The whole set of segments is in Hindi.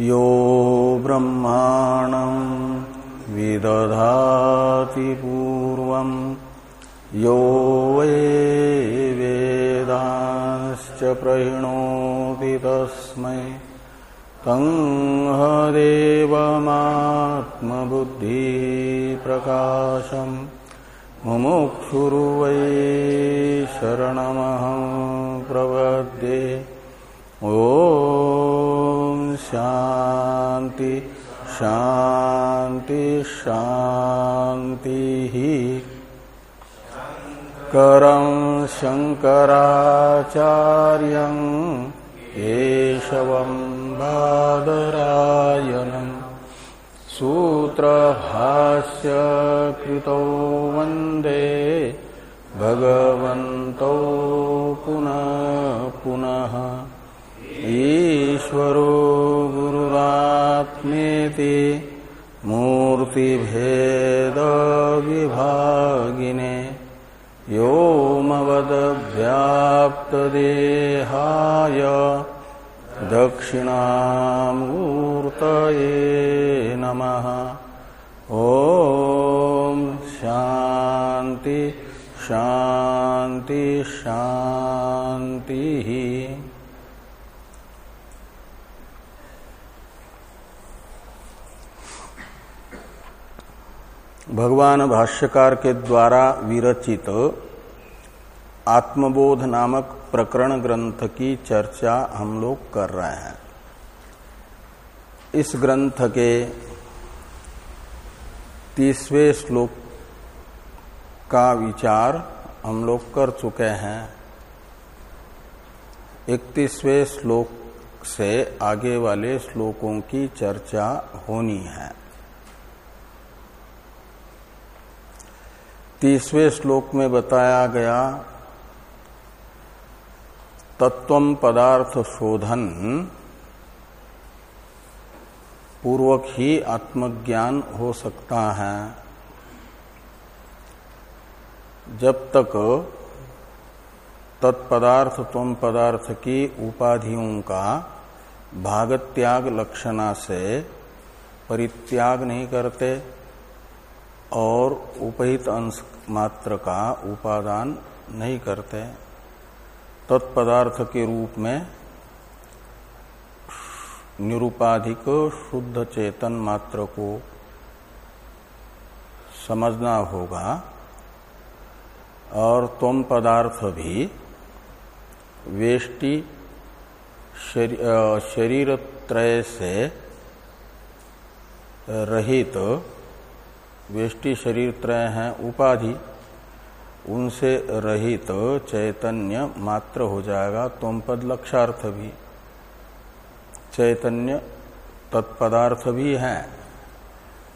यो ब्रह्माणं विदधाति पूर्वम् यो वै वेदाश्च प्रहिणोति तस्मै। तङ्हदेवमात्मबुद्धिप्रकाशम् मुमुक्षुर्वै शरणमहं प्रपद्ये। ॐ शान्ति शान्ति शान्तिः करं शङ्कराचार्यम् केशवं बादरायणम् सूत्रभाष्य कृतौ वंदे भगवन्तौ पुनः पुनः। ईश्वरो गुरुरात्मेति मूर्तिभेदविभागिने व्योमवदव्याप्तदेहाय दक्षिणामूर्तये नमः। ॐ शान्ति शान्ति शान्तिः। भगवान भाष्यकार के द्वारा विरचित आत्मबोध नामक प्रकरण ग्रंथ की चर्चा हम लोग कर रहे हैं। इस ग्रंथ के तीसवें श्लोक का विचार हम लोग कर चुके हैं। इकतीसवें श्लोक से आगे वाले श्लोकों की चर्चा होनी है। तीसवें श्लोक में बताया गया तत्व पदार्थ शोधन पूर्वक ही आत्मज्ञान हो सकता है। जब तक तत्पदार्थ तम पदार्थ की उपाधियों का भागत्याग लक्षणा से परित्याग नहीं करते और उपहित अंश मात्र का उपादान नहीं करते। तत्पदार्थ के रूप में निरुपाधिक शुद्ध चेतन मात्र को समझना होगा और तुम पदार्थ भी वेष्टि शरीर त्रय से रहित तो वेष्टि शरीर त्रय हैं, उपाधि उनसे रहित तो चैतन्य मात्र हो जाएगा तुम पद लक्षार्थ भी। चैतन्य तत्पदार्थ भी है।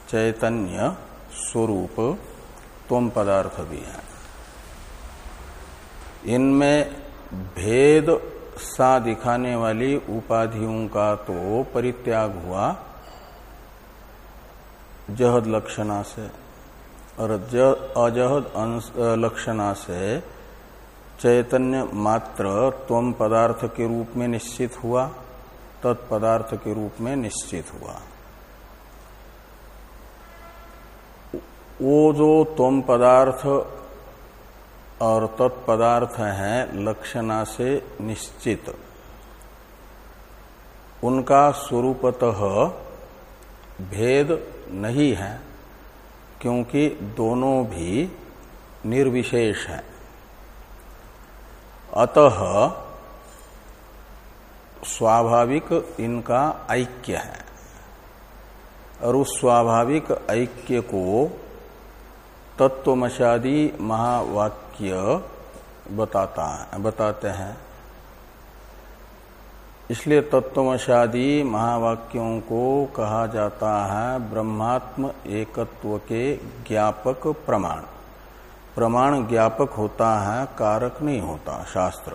चैतन्य स्वरूप तुम पदार्थ भी है। इनमें भेद सा दिखाने वाली उपाधियों का तो परित्याग हुआ। जहद लक्षणा से, और अजहद लक्षणा से चैतन्य मात्र त्वम पदार्थ के रूप में निश्चित हुआ, तत्पदार्थ के रूप में निश्चित हुआ। वो जो त्वम पदार्थ और तत्पदार्थ है, लक्षणा से निश्चित। उनका स्वरूपतः भेद नहीं है, क्योंकि दोनों भी निर्विशेष है। अतः स्वाभाविक इनका ऐक्य है, और उस स्वाभाविक ऐक्य को तत्वमशादी महावाक्य बताता है, बताते हैं। इसलिए तत्वशादी महावाक्यों को कहा जाता है ब्रह्मात्म एकत्व के ज्ञापक प्रमाण। प्रमाण ज्ञापक होता है, कारक नहीं होता, शास्त्र।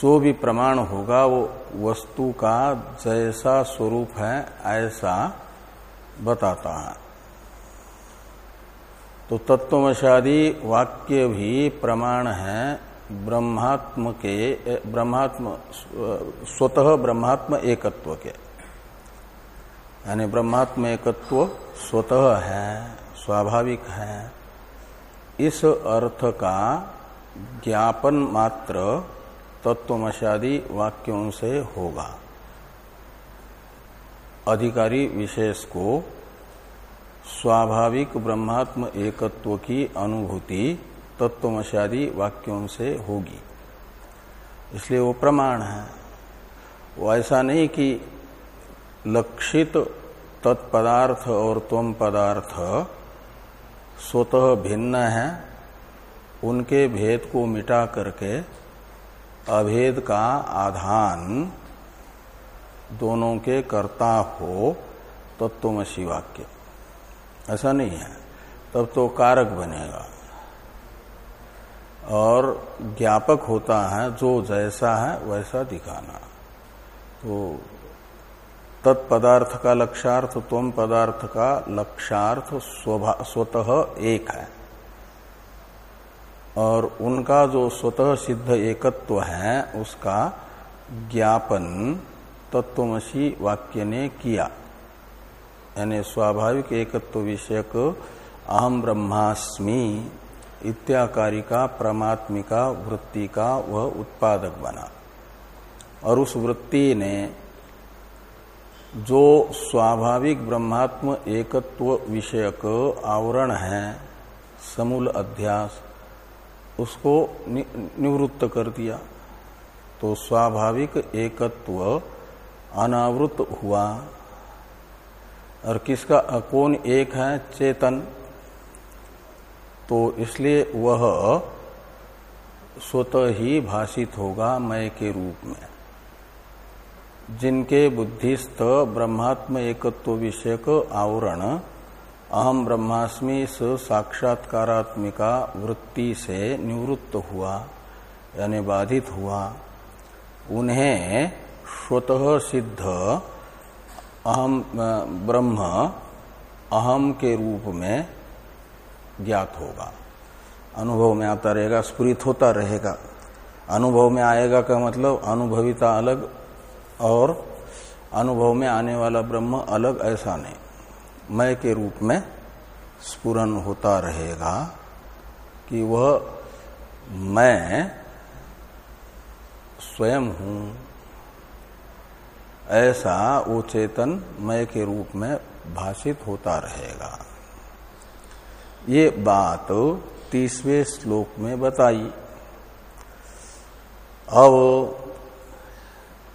जो भी प्रमाण होगा, वो वस्तु का जैसा स्वरूप है, ऐसा बताता है। तो तत्वशादी वाक्य भी प्रमाण है ब्रह्मात्म के ब्रह्मात्म, स्वतः ब्रह्मात्म एकत्व के यानी ब्रह्मात्म एकत्व स्वतः है, स्वाभाविक है। इस अर्थ का ज्ञापन मात्र तत्वमशादी वाक्यों से होगा। अधिकारी विशेष को स्वाभाविक ब्रह्मात्म एकत्व की अनुभूति तत्वमशादी वाक्यों से होगी। इसलिए वो प्रमाण है। वो ऐसा नहीं कि लक्षित तत्पदार्थ और त्वम पदार्थ स्वतः भिन्न है। उनके भेद को मिटा करके अभेद का आधान दोनों के कर्ता हो तत्वमसी वाक्य। ऐसा नहीं है। तब तो कारक बनेगा। और ज्ञापक होता है, जो जैसा है, वैसा दिखाना। तो तत्पदार्थ का लक्षार्थ त्वम पदार्थ का लक्षार्थ स्वतः एक है। और उनका जो स्वतः सिद्ध एकत्व है, उसका ज्ञापन तत्वमसी वाक्य ने किया। यानी स्वाभाविक एकत्व विषयक अहम ब्रह्मास्मि इत्याकारी का परमात्मिका वृत्ति का वह उत्पादक बना। और उस वृत्ति ने जो स्वाभाविक ब्रह्मात्म एकत्व विषयक आवरण है समूल अध्यास उसको नि, निवृत्त कर दिया। तो स्वाभाविक एकत्व अनावृत हुआ। और किसका कौन एक है? चेतन। तो इसलिए वह स्वतः ही भाषित होगा मय के रूप में। जिनके बुद्धिस्थ ब्रह्मात्म एकत्व विषयक आवरण अहम ब्रह्मास्मि साक्षात्कारात्मिका वृत्ति से निवृत्त हुआ, यानी बाधित हुआ, उन्हें स्वतः सिद्ध अहम ब्रह्म अहम के रूप में ज्ञात होगा। अनुभव में आता रहेगा, स्फुरित होता रहेगा। अनुभव में आएगा का मतलब अनुभविता अलग और अनुभव में आने वाला ब्रह्म अलग ऐसा नहीं। मय के रूप में स्पुरन होता रहेगा कि वह मैं स्वयं हूँ। ऐसा वो चेतन मय के रूप में भाषित होता रहेगा। ये बात तीसवें श्लोक में बताई। अब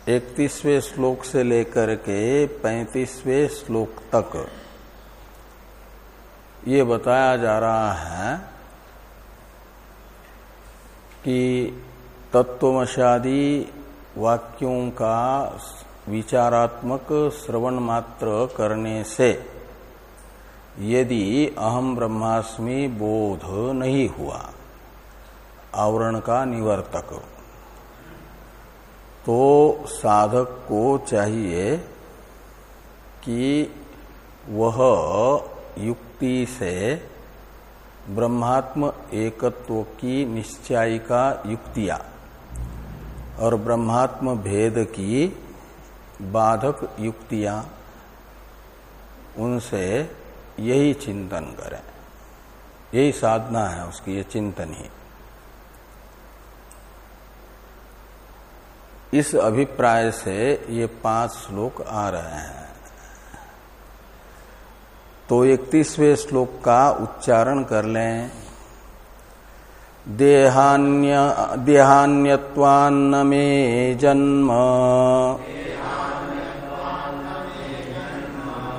इकतीसवें श्लोक से लेकर के पैंतीसवें श्लोक तक ये बताया जा रहा है कि तत्वमशादी वाक्यों का विचारात्मक श्रवण मात्र करने से यदि अहम ब्रह्मास्मि बोध नहीं हुआ, आवरण का निवर्तक तो साधक को चाहिए कि वह युक्ति से ब्रह्मात्म एकत्व की निश्चयिका युक्तियाँ और ब्रह्मात्म भेद की बाधक युक्तियाँ, उनसे यही चिंतन करें। यही साधना है उसकी, ये चिंतन ही। इस अभिप्राय से ये पाँच श्लोक आ रहे हैं। तो इकतीसवें श्लोक का उच्चारण कर लें। देहान्य, देहान्यत्वान्न में जन्म।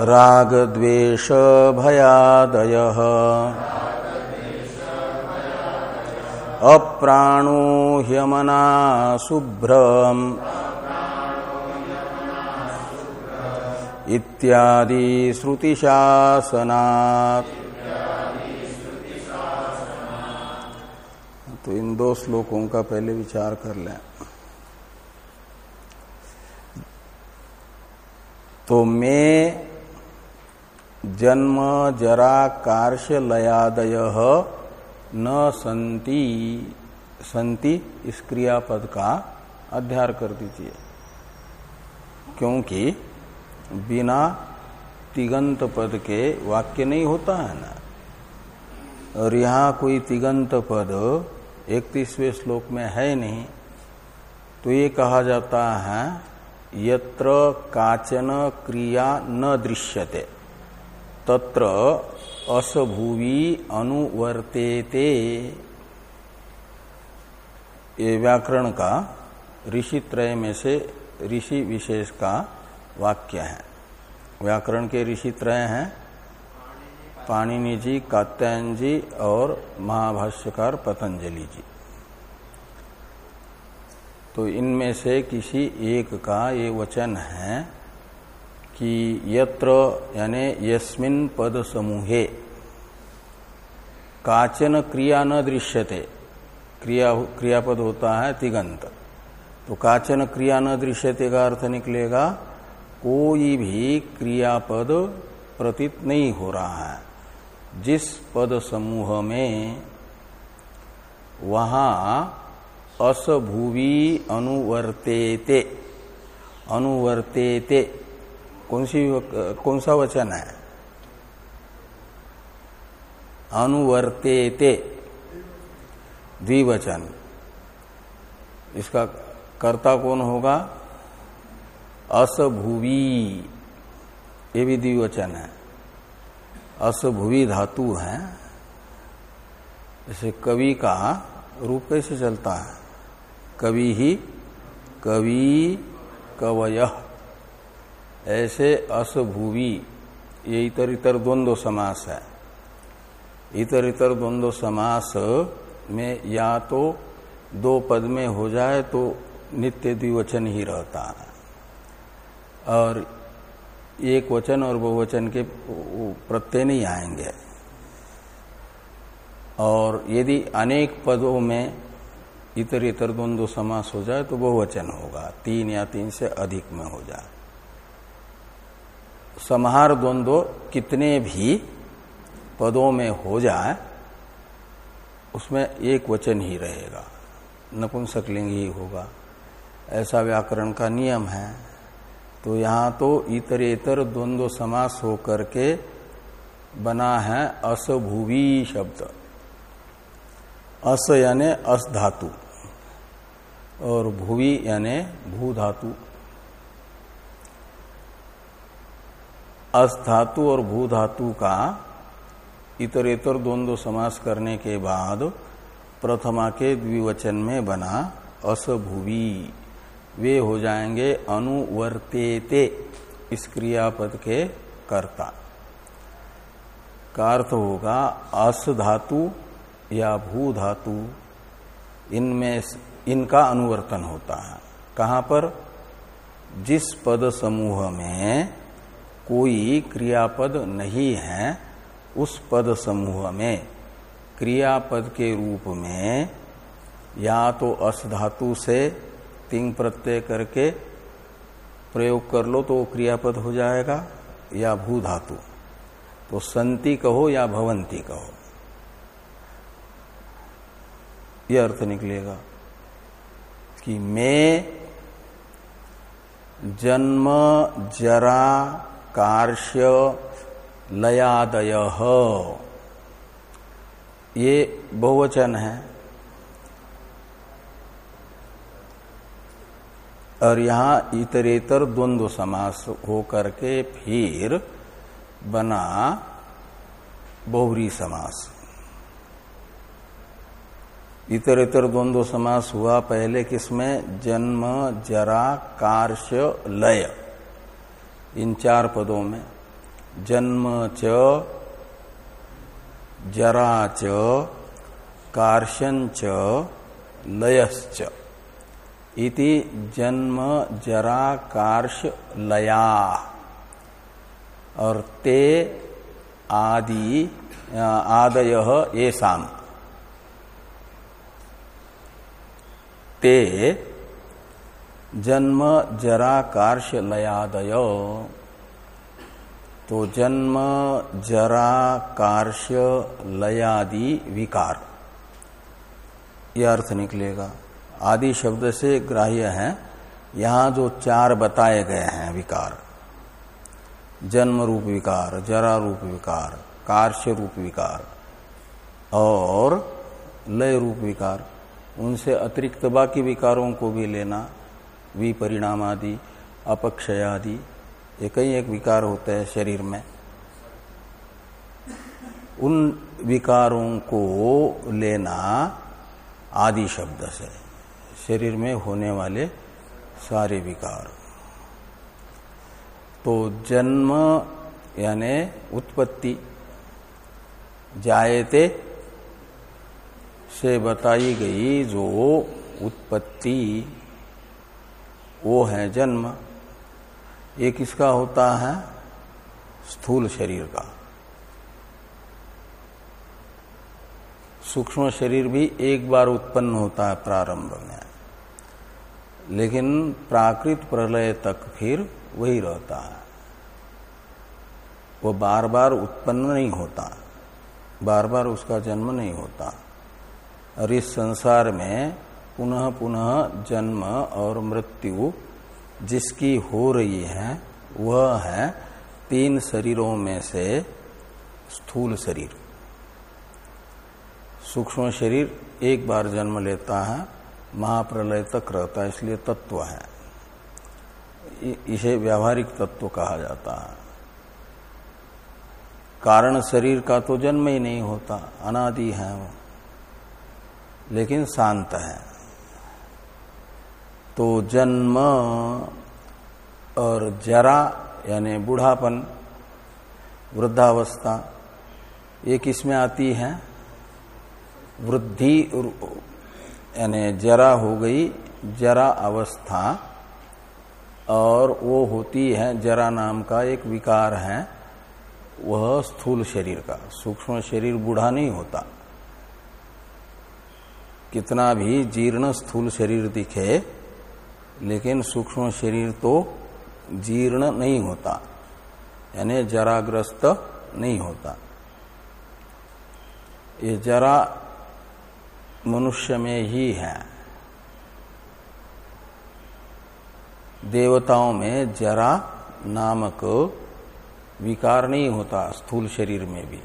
राग द्वेष भयादय अप्राणो ह्यमना शुभ्रम। इत्यादि श्रुतिशासना तो इन दो श्लोकों का पहले विचार कर लें। तो मैं जन्म जरा कार्श लयादय न संति संति इस क्रियापद का अध्यार कर दीजिए। क्योंकि बिना तिगंत पद के वाक्य नहीं होता है ना। और यहाँ कोई तिगंत पद इकतीसवें श्लोक में है नहीं। तो ये कहा जाता है, यत्र काचन क्रिया न दृश्यते। तत्र असभुवी अनुवर्तेते। ये व्याकरण का ऋषि त्रय में से ऋषि विशेष का वाक्य है। व्याकरण के ऋषि त्रय हैं पाणिनि जी, कात्यायन जी और महाभाष्यकार पतंजलि जी। तो इनमें से किसी एक का ये वचन है। कि यत्र यानी यस्मिन पद समूहे काचन क्रिया न दृश्यते। क्रिया क्रियापद होता है तिगंत। तो काचन क्रिया न दृश्यते का अर्थ निकलेगा, कोई भी क्रियापद प्रतीत नहीं हो रहा है। जिस पद समूह में वहाँ असभुवी अनुवर्तेते अनुवर्तेते कौन सी कौन सा वचन है? अनुवर्तेते। द्विवचन। इसका कर्ता कौन होगा? असभुवी। ये भी द्विवचन है। असभुवी धातु है। जैसे कवि का रूप कैसे चलता है? कवि ही कवि कवय। ऐसे असभुवी, ये इतर इतर द्वंद्व समास है। इतर इतर द्वंद्व समास में या तो दो पद में हो जाए तो नित्य द्विवचन ही रहता है। और एक वचन और बहुवचन के प्रत्यय नहीं आएँगे। और यदि अनेक पदों में इतर इतर द्वंद्व समास हो जाए तो बहुवचन होगा, तीन या तीन से अधिक में हो जाए। समाहार द्वंद्व कितने भी पदों में हो जाए, उसमें एक वचन ही रहेगा। नपुंसकलिंग ही होगा। ऐसा व्याकरण का नियम है। तो यहाँ तो इतरेतर द्वंद्व समास होकर के बना है असभुवी शब्द। अस यानी अस धातु और भूवि यानी भू धातु। अस धातु और भू धातु का इतरेतर द्वंद्व समास करने के बाद प्रथमा के द्विवचन में बना असभुवी। वे हो जाएँगे अनुवर्तेते इस क्रियापद के कर्ता। का अर्थ होगा अस धातु या भू धातु इनमें इनका अनुवर्तन होता है। कहाँ पर? जिस पद समूह में कोई क्रियापद नहीं है उस पद समूह में। क्रियापद के रूप में या तो अस धातु से तिंग प्रत्यय करके प्रयोग कर लो तो क्रियापद हो जाएगा, या भू धातु। तो संति कहो या भवंती कहो। यह अर्थ निकलेगा कि मैं जन्म, जरा कार्य लयादय ये बहुवचन है। और यहाँ इतरेतर द्वंद्व समास हो करके फिर बना बहुरी समास। इतरेतर द्वंद्व समास हुआ पहले किसमें? जन्म, जरा कार्य लय। इन चार पदों में, जन्म च, जरा च, कार्शन च लयश्च इति जन्म, जरा, कार्श, लया। और ते, आदि आदय ये साम ते जन्म जरा कार्य लयादय तो जन्म जरा कार्य लयादि विकार। यह अर्थ निकलेगा। आदि शब्द से ग्राह्य है, यहाँ जो चार बताए गए हैं विकार। जन्म रूप विकार जरा रूप विकार कार्य रूप विकार और लय रूप विकार। उनसे अतिरिक्त बाकी विकारों को भी लेना। विपरिणाम आदि अपक्षय आदि ये कई एक विकार होते हैं शरीर में। उन विकारों को लेना आदि शब्द से, शरीर में होने वाले सारे विकार। तो जन्म यानी उत्पत्ति जायते से बताई गई जो उत्पत्ति वो है जन्म। ये किसका होता है? स्थूल शरीर का। सूक्ष्म शरीर भी एक बार उत्पन्न होता है प्रारंभ में। लेकिन प्राकृत प्रलय तक फिर वही रहता है। वो बार बार उत्पन्न नहीं होता। बार बार उसका जन्म नहीं होता। और इस संसार में पुनः पुनः जन्म और मृत्यु जिसकी हो रही है, वह है तीन शरीरों में से स्थूल शरीर। सूक्ष्म शरीर एक बार जन्म लेता है, महाप्रलय तक रहता है, इसलिए तत्व है। इसे व्यावहारिक तत्व कहा जाता है। कारण शरीर का तो जन्म ही नहीं होता, अनादि है वो, लेकिन शांत है। तो जन्म और जरा, यानी बूढ़ापन, वृद्धावस्था, ये किसमें आती है? वृद्धि यानी जरा हो गई, जरा अवस्था, और वो होती है, जरा नाम का एक विकार है, वह स्थूल शरीर का, सूक्ष्म शरीर बूढ़ा नहीं होता। कितना भी जीर्ण स्थूल शरीर दिखे लेकिन सूक्ष्म शरीर तो जीर्ण नहीं होता, यानी जराग्रस्त नहीं होता। ये जरा मनुष्य में ही है। देवताओं में जरा नामक विकार नहीं होता स्थूल शरीर में भी।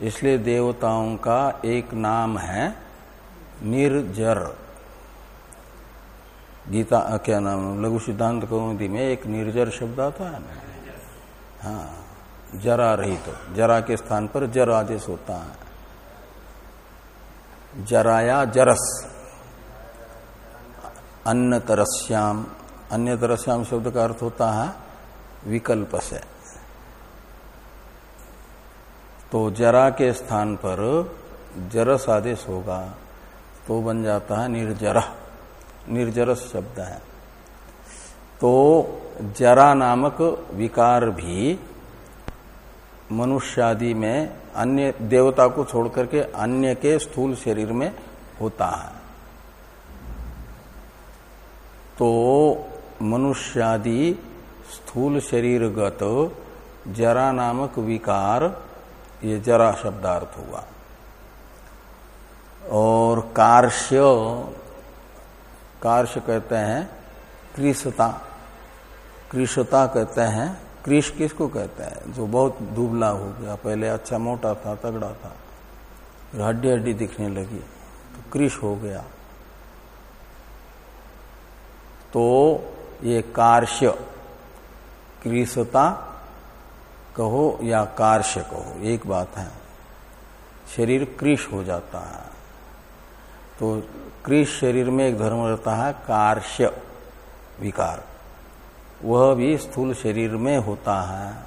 इसलिए देवताओं का एक नाम है निर्जर। गीता क्या नाम लघु सिद्धांत कौमुदी में एक निर्जर शब्द आता है। ना हाँ जरा रही तो जरा के स्थान पर जर आदेश होता है। जराया जरस अन्य तरस्याम अन्य तरस्याम शब्द का अर्थ होता है विकल्प से। तो जरा के स्थान पर जरस आदेश होगा तो बन जाता है निर्जर। निर्जरस शब्द है। तो जरा नामक विकार भी मनुष्यादि में अन्य देवता को छोड़कर के अन्य के स्थूल शरीर में होता है। तो मनुष्यादि स्थूल शरीरगत जरा नामक विकार, ये जरा शब्दार्थ हुआ। और कार्श्य कार्श कहते हैं कृषता कृषता कहते हैं कृष किसको कहते हैं? जो बहुत दुबला हो गया, पहले अच्छा मोटा था, तगड़ा था। हड्डी हड्डी दिखने लगी तो कृष हो गया। तो ये कार्श्य कृषता कहो या कार्श्य कहो, एक बात है, शरीर कृष हो जाता है। तो कृष शरीर में एक धर्म रहता है, कार्श्य विकार। वह भी स्थूल शरीर में होता है।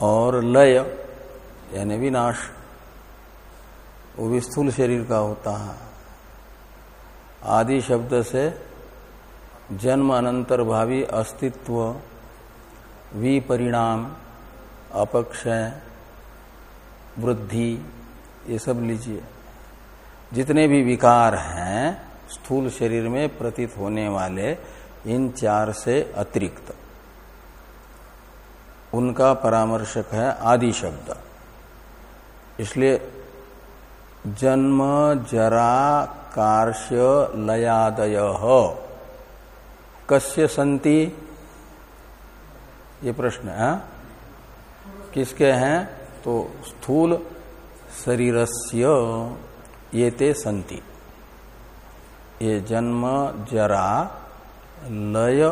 और लय, यानी विनाश, वो भी स्थूल शरीर का होता है। आदि शब्द से जन्म अनंतर भावी अस्तित्व, विपरिणाम, अपक्षय, वृद्धि, ये सब लीजिए। जितने भी विकार हैं, स्थूल शरीर में प्रतीत होने वाले, इन चार से अतिरिक्त। उनका परामर्शक है आदि शब्द। इसलिए जन्म, जरा, कार्श्य, लयादय। कस्य संति ये प्रश्न है? किसके हैं? तो स्थूल शरीरस्य। ये ते संति। ये जन्म जरा लय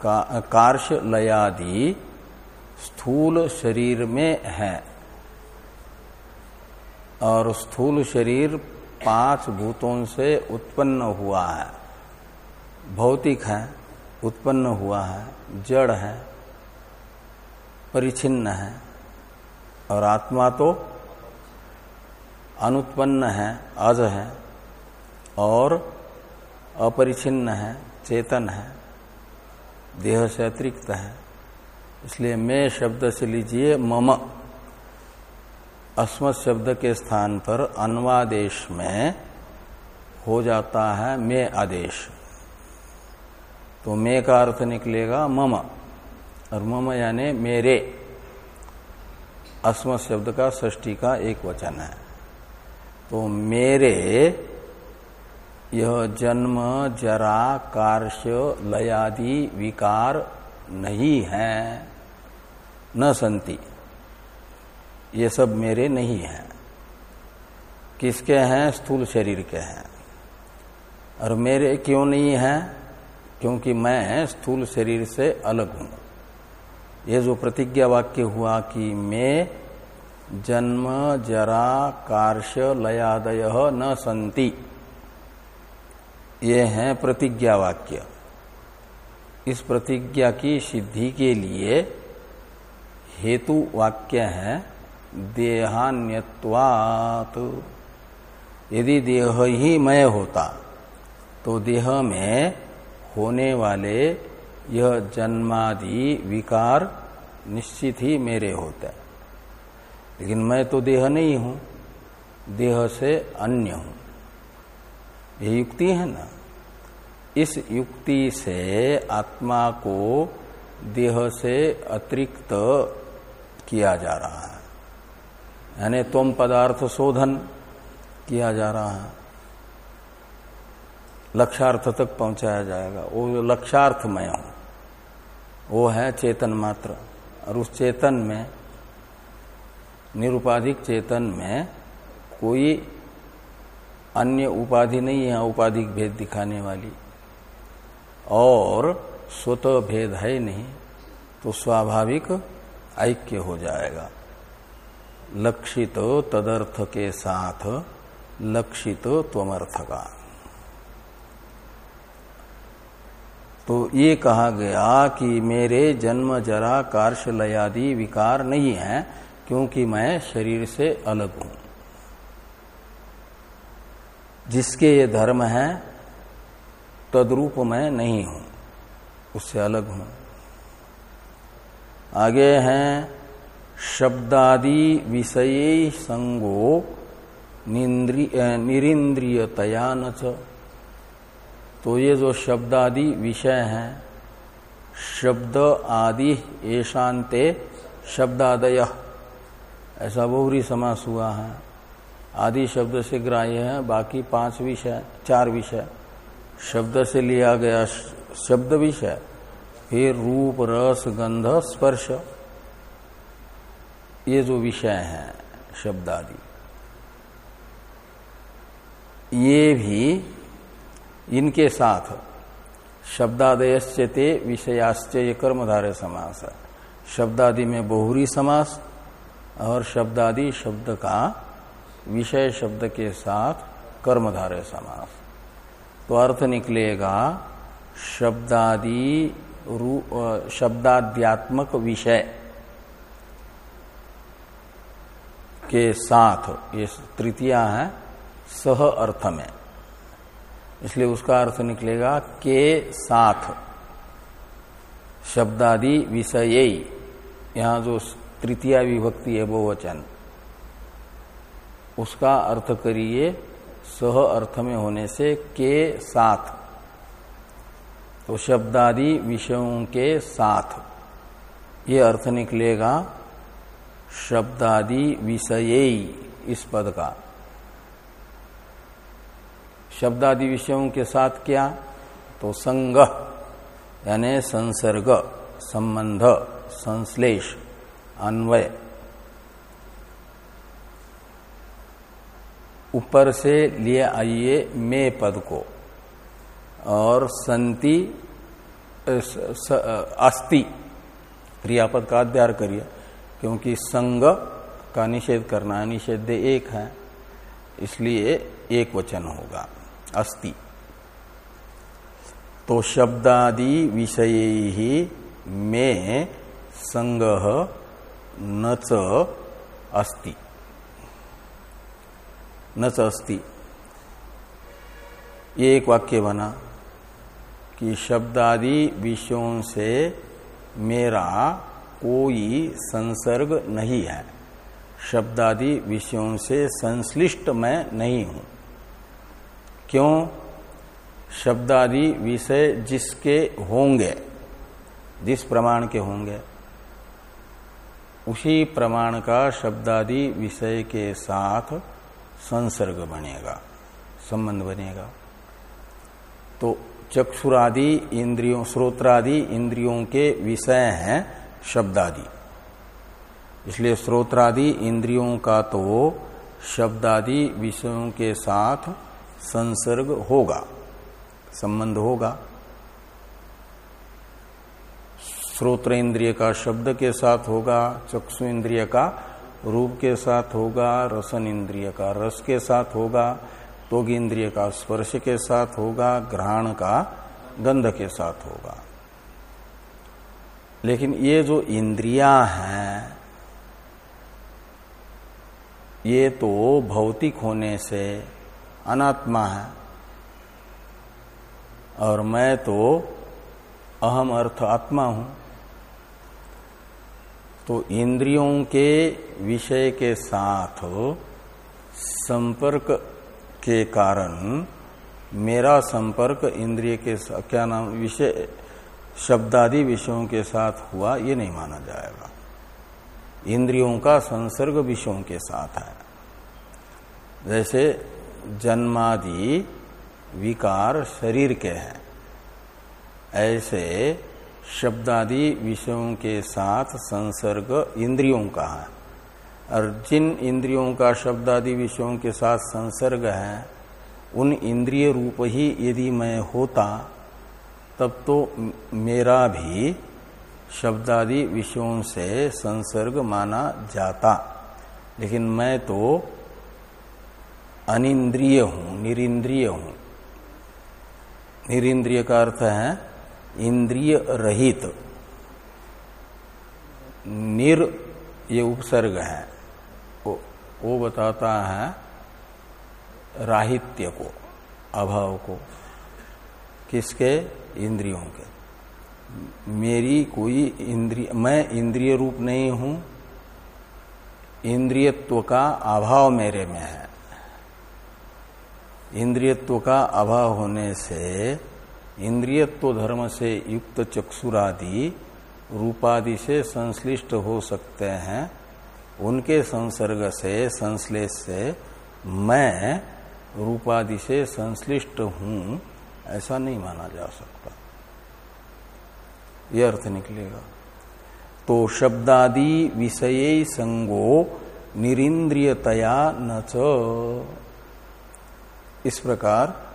का, कार्श लयादि स्थूल शरीर में है। और स्थूल शरीर पाँच भूतों से उत्पन्न हुआ है। भौतिक है उत्पन्न हुआ है जड़ है परिचिन्न है। और आत्मा तो अनुत्पन्न है, अज है, और अपरिचिन्न है, चेतन है, देह से अतिरिक्त है। इसलिए मैं शब्द से लीजिए मम। अस्मत् शब्द के स्थान पर अन्वादेश में हो जाता है मे आदेश। तो मे का अर्थ निकलेगा मम, और मम यानी मेरे। अस्मत् शब्द का षष्टी का एक वचन है। तो मेरे यह जन्म जरा कार्य लयादि विकार नहीं है। न संति। ये सब मेरे नहीं हैं। किसके हैं? स्थूल शरीर के हैं। और मेरे क्यों नहीं है? क्योंकि मैं स्थूल शरीर से अलग हूँ। ये जो प्रतिज्ञा वाक्य हुआ कि मैं जन्म, जरा, कार्य, लयादय, न संति। ये है प्रतिज्ञा वाक्य। इस प्रतिज्ञा की सिद्धि के लिए हेतु वाक्य है देहान्यवात यदि देह ही मय होता तो देह में होने वाले यह जन्मादि विकार निश्चित ही मेरे होते। हैं लेकिन मैं तो देह नहीं हूँ, देह से अन्य हूँ। ये युक्ति है ना? इस युक्ति से आत्मा को देह से अतिरिक्त किया जा रहा है। यानी तुम पदार्थ शोधन किया जा रहा है। लक्ष्यार्थ तक पहुँचाया जाएगा। वो लक्ष्यार्थ मैं हूँ, वो है चेतन मात्र। और उस चेतन में निरुपाधिक चेतन में कोई अन्य उपाधि नहीं है उपाधिक भेद दिखाने वाली। और स्वतः भेद है नहीं तो स्वाभाविक ऐक्य हो जाएगा। लक्षित तदर्थ के साथ लक्षित त्वमर्थ का तो ये कहा गया कि मेरे जन्म जरा कार्शलयादि विकार नहीं है क्योंकि मैं शरीर से अलग हूँ। जिसके ये धर्म है, तद्रूप मैं नहीं हूँ, उससे अलग हूँ। आगे हैं, शब्दादि विषय संगो निरिंद्रियतया न तो ये जो शब्दादि विषय हैं, शब्द आदि येषांते शब्दादय। ऐसा बहुरी समास हुआ है। आदि शब्द से ग्राह्य है, बाकी पाँच विषय, चार विषय। शब्द से लिया गया शब्द विषय फिर रूप, रस, गंध, स्पर्श, ये जो विषय है शब्द आदि ये भी इनके साथ शब्दादयश्चते विषयाश्च ये कर्मधारय समास। है शब्दादि में बहुरी समास और शब्दादि शब्द का विषय शब्द के साथ कर्मधारय समास। तो अर्थ निकलेगा, शब्दादि शब्दाद्यात्मक विषय के साथ, ये तृतीया है, सह अर्थ में। इसलिए उसका अर्थ निकलेगा, के साथ। शब्दादि विषय यहाँ जो तृतीया विभक्ति है बहुवचन उसका अर्थ करिए, सह अर्थ में होने से के साथ। तो शब्दादि विषयों के साथ। ये अर्थ निकलेगा, शब्दादि विषय इस पद का। शब्दादि विषयों के साथ क्या? तो संग, यानी संसर्ग, संबंध, संश्लेष। अन्वय। ऊपर से लिए आइए मे पद को। और संति अस्ति। क्रियापद का अध्यय करिए, क्योंकि संग का निषेध करना है, निषेध एक है, इसलिए एक वचन होगा, अस्ति। तो शब्दादि विषय ही में संग न च अस्ति। न च अस्ति। ये एक वाक्य बना कि शब्दादि विषयों से मेरा कोई संसर्ग नहीं है। शब्दादि विषयों से संश्लिष्ट मैं नहीं हूँ। क्यों? शब्दादि विषय जिसके होंगे, जिस प्रमाण के होंगे उसी प्रमाण का शब्दादि विषय के साथ संसर्ग बनेगा, संबंध बनेगा। तो चक्षुरादि इंद्रियों श्रोत्रादि इंद्रियों के विषय हैं शब्दादि। इसलिए श्रोत्रादि इंद्रियों का तो शब्दादि विषयों के साथ संसर्ग होगा, संबंध होगा। श्रोत्र इंद्रिय का शब्द के साथ होगा चक्षु इंद्रिय का रूप के साथ होगा रसन इंद्रिय का रस के साथ होगा तोग इंद्रिय का स्पर्श के साथ होगा ग्रहण का गंध के साथ होगा। लेकिन ये जो इंद्रिया हैं, ये तो भौतिक होने से अनात्मा है। और मैं तो अहम अर्थ आत्मा हूँ। तो इंद्रियों के विषय के साथ संपर्क के कारण मेरा संपर्क इंद्रिय के क्या नाम, विषय, शब्दादि विषयों के साथ हुआ, ये नहीं माना जाएगा। इंद्रियों का संसर्ग विषयों के साथ है। जैसे जन्मादि विकार शरीर के हैं। ऐसे शब्दादि विषयों के साथ संसर्ग इंद्रियों का है। और जिन इंद्रियों का शब्दादि विषयों के साथ संसर्ग है, उन इंद्रिय रूप ही यदि मैं होता, तब तो मेरा भी शब्दादि विषयों से संसर्ग माना जाता। लेकिन मैं तो अनिंद्रिय हूँ, निरिंद्रिय हूँ। निरिंद्रिय का अर्थ है इंद्रिय रहित। निर ये उपसर्ग है। वो, वो बताता है राहित्य को अभाव को। किसके? इंद्रियों के। मेरी कोई इंद्रिय मैं इंद्रिय रूप नहीं हूँ। इंद्रियत्व का अभाव मेरे में है। इंद्रियत्व का अभाव होने से इंद्रियत्व धर्म से युक्त चक्षुरादि रूपादि से संश्लिष्ट हो सकते हैं। उनके संसर्ग से, संश्लेष से मैं रूपादि से संश्लिष्ट हूँ, ऐसा नहीं माना जा सकता। यह अर्थ निकलेगा। तो शब्दादि विषय संगो निरिंद्रियतया न इस प्रकार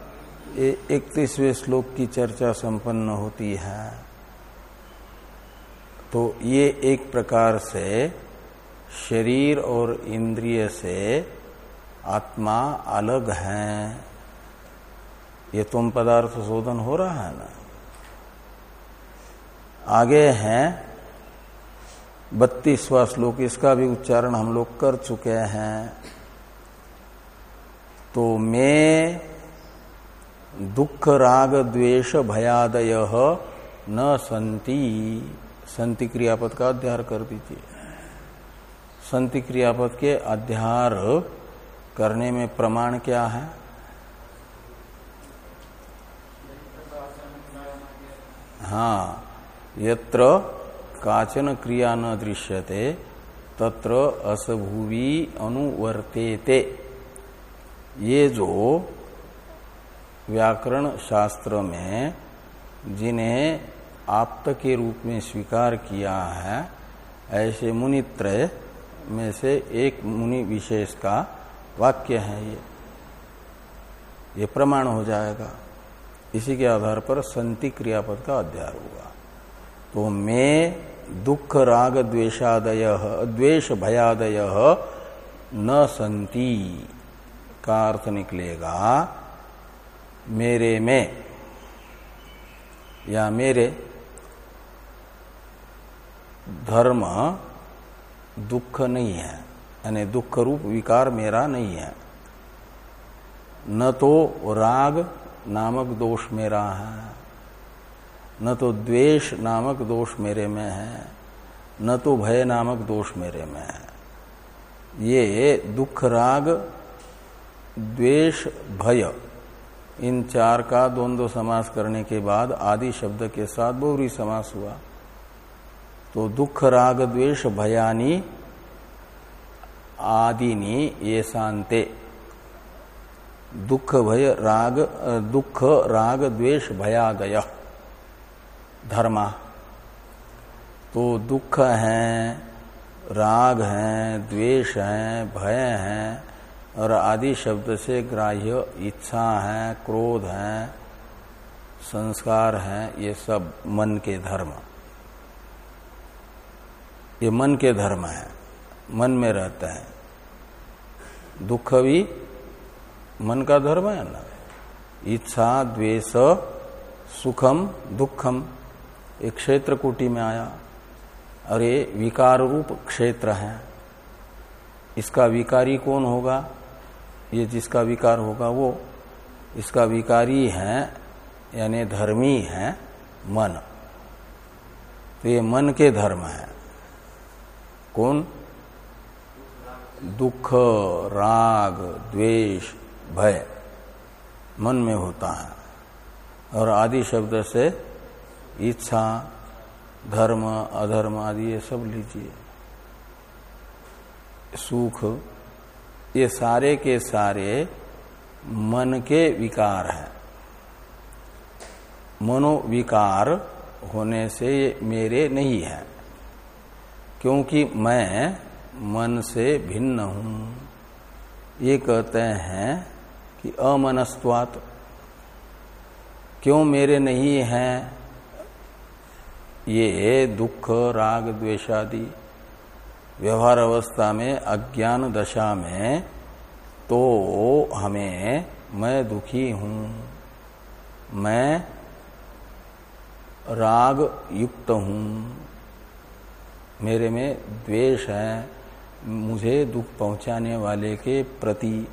इकतीसवें श्लोक की चर्चा संपन्न होती है। तो ये एक प्रकार से शरीर और इंद्रिय से आत्मा अलग है। ये तुम पदार्थ शोधन हो रहा है ना? आगे हैं, बत्तीसवा श्लोक, इसका भी उच्चारण हम लोग कर चुके हैं। तो मैं दुख राग द्वेष भयादय न संति संति क्रियापद का अध्यार कर दीजिए। संति क्रियापद के अध्यार करने में प्रमाण क्या है? हाँ यत्र काचन क्रिया न दृश्यते, तत्र असभुवी अनुवर्तेते। ये जो व्याकरण शास्त्र में जिन्हें आप्त के रूप में स्वीकार किया है, ऐसे मुनित्रय में से एक मुनि विशेष का वाक्य है ये। ये प्रमाण हो जाएगा। इसी के आधार पर संति क्रियापद का अध्याय होगा। तो मैं दुख राग द्वेशादय द्वेष भयादय न संति का अर्थ निकलेगा। मेरे में, या मेरे धर्म दुख नहीं है, यानी दुख रूप विकार मेरा नहीं है। न तो राग नामक दोष मेरा है, न तो द्वेष नामक दोष मेरे में है, न तो भय नामक दोष मेरे में है। ये दुख, राग, द्वेष, भय इन चार का द्वंद्व समास करने के बाद आदि शब्द के साथ बहुरी समास हुआ। तो दुख, राग, द्वेष, भयानी, आदिनी, ये शांते। दुख, भय, राग, दुख, राग, द्वेष, भयादय। धर्मा। तो दुख है, राग है, द्वेष है, भय है और आदि शब्द से ग्राह्य इच्छा है, क्रोध है, संस्कार है, ये सब मन के धर्म। ये मन के धर्म है, मन में रहते हैं। दुख भी मन का धर्म है ना? इच्छा, द्वेष, सुखम, दुखम एक क्षेत्र कोटि में आया। और ये विकार रूप क्षेत्र है। इसका विकारी कौन होगा? ये जिसका विकार होगा वो इसका विकारी है, यानी धर्मी है मन। तो ये मन के धर्म है। कौन? दुख, राग, द्वेष, भय मन में होता है। और आदि शब्द से इच्छा, धर्म, अधर्म आदि ये सब लीजिए। सुख ये सारे के सारे मन के विकार हैं। मनोविकार होने से ये मेरे नहीं है, क्योंकि मैं मन से भिन्न हूँ। ये कहते हैं कि अमनस्वात क्यों मेरे नहीं है? ये दुख, राग, द्वेषादि व्यवहार अवस्था में अज्ञान दशा में तो हमें, मैं दुखी हूँ। मैं राग युक्त हूँ। मेरे में द्वेष है। मुझे दुख पहुँचाने वाले के प्रति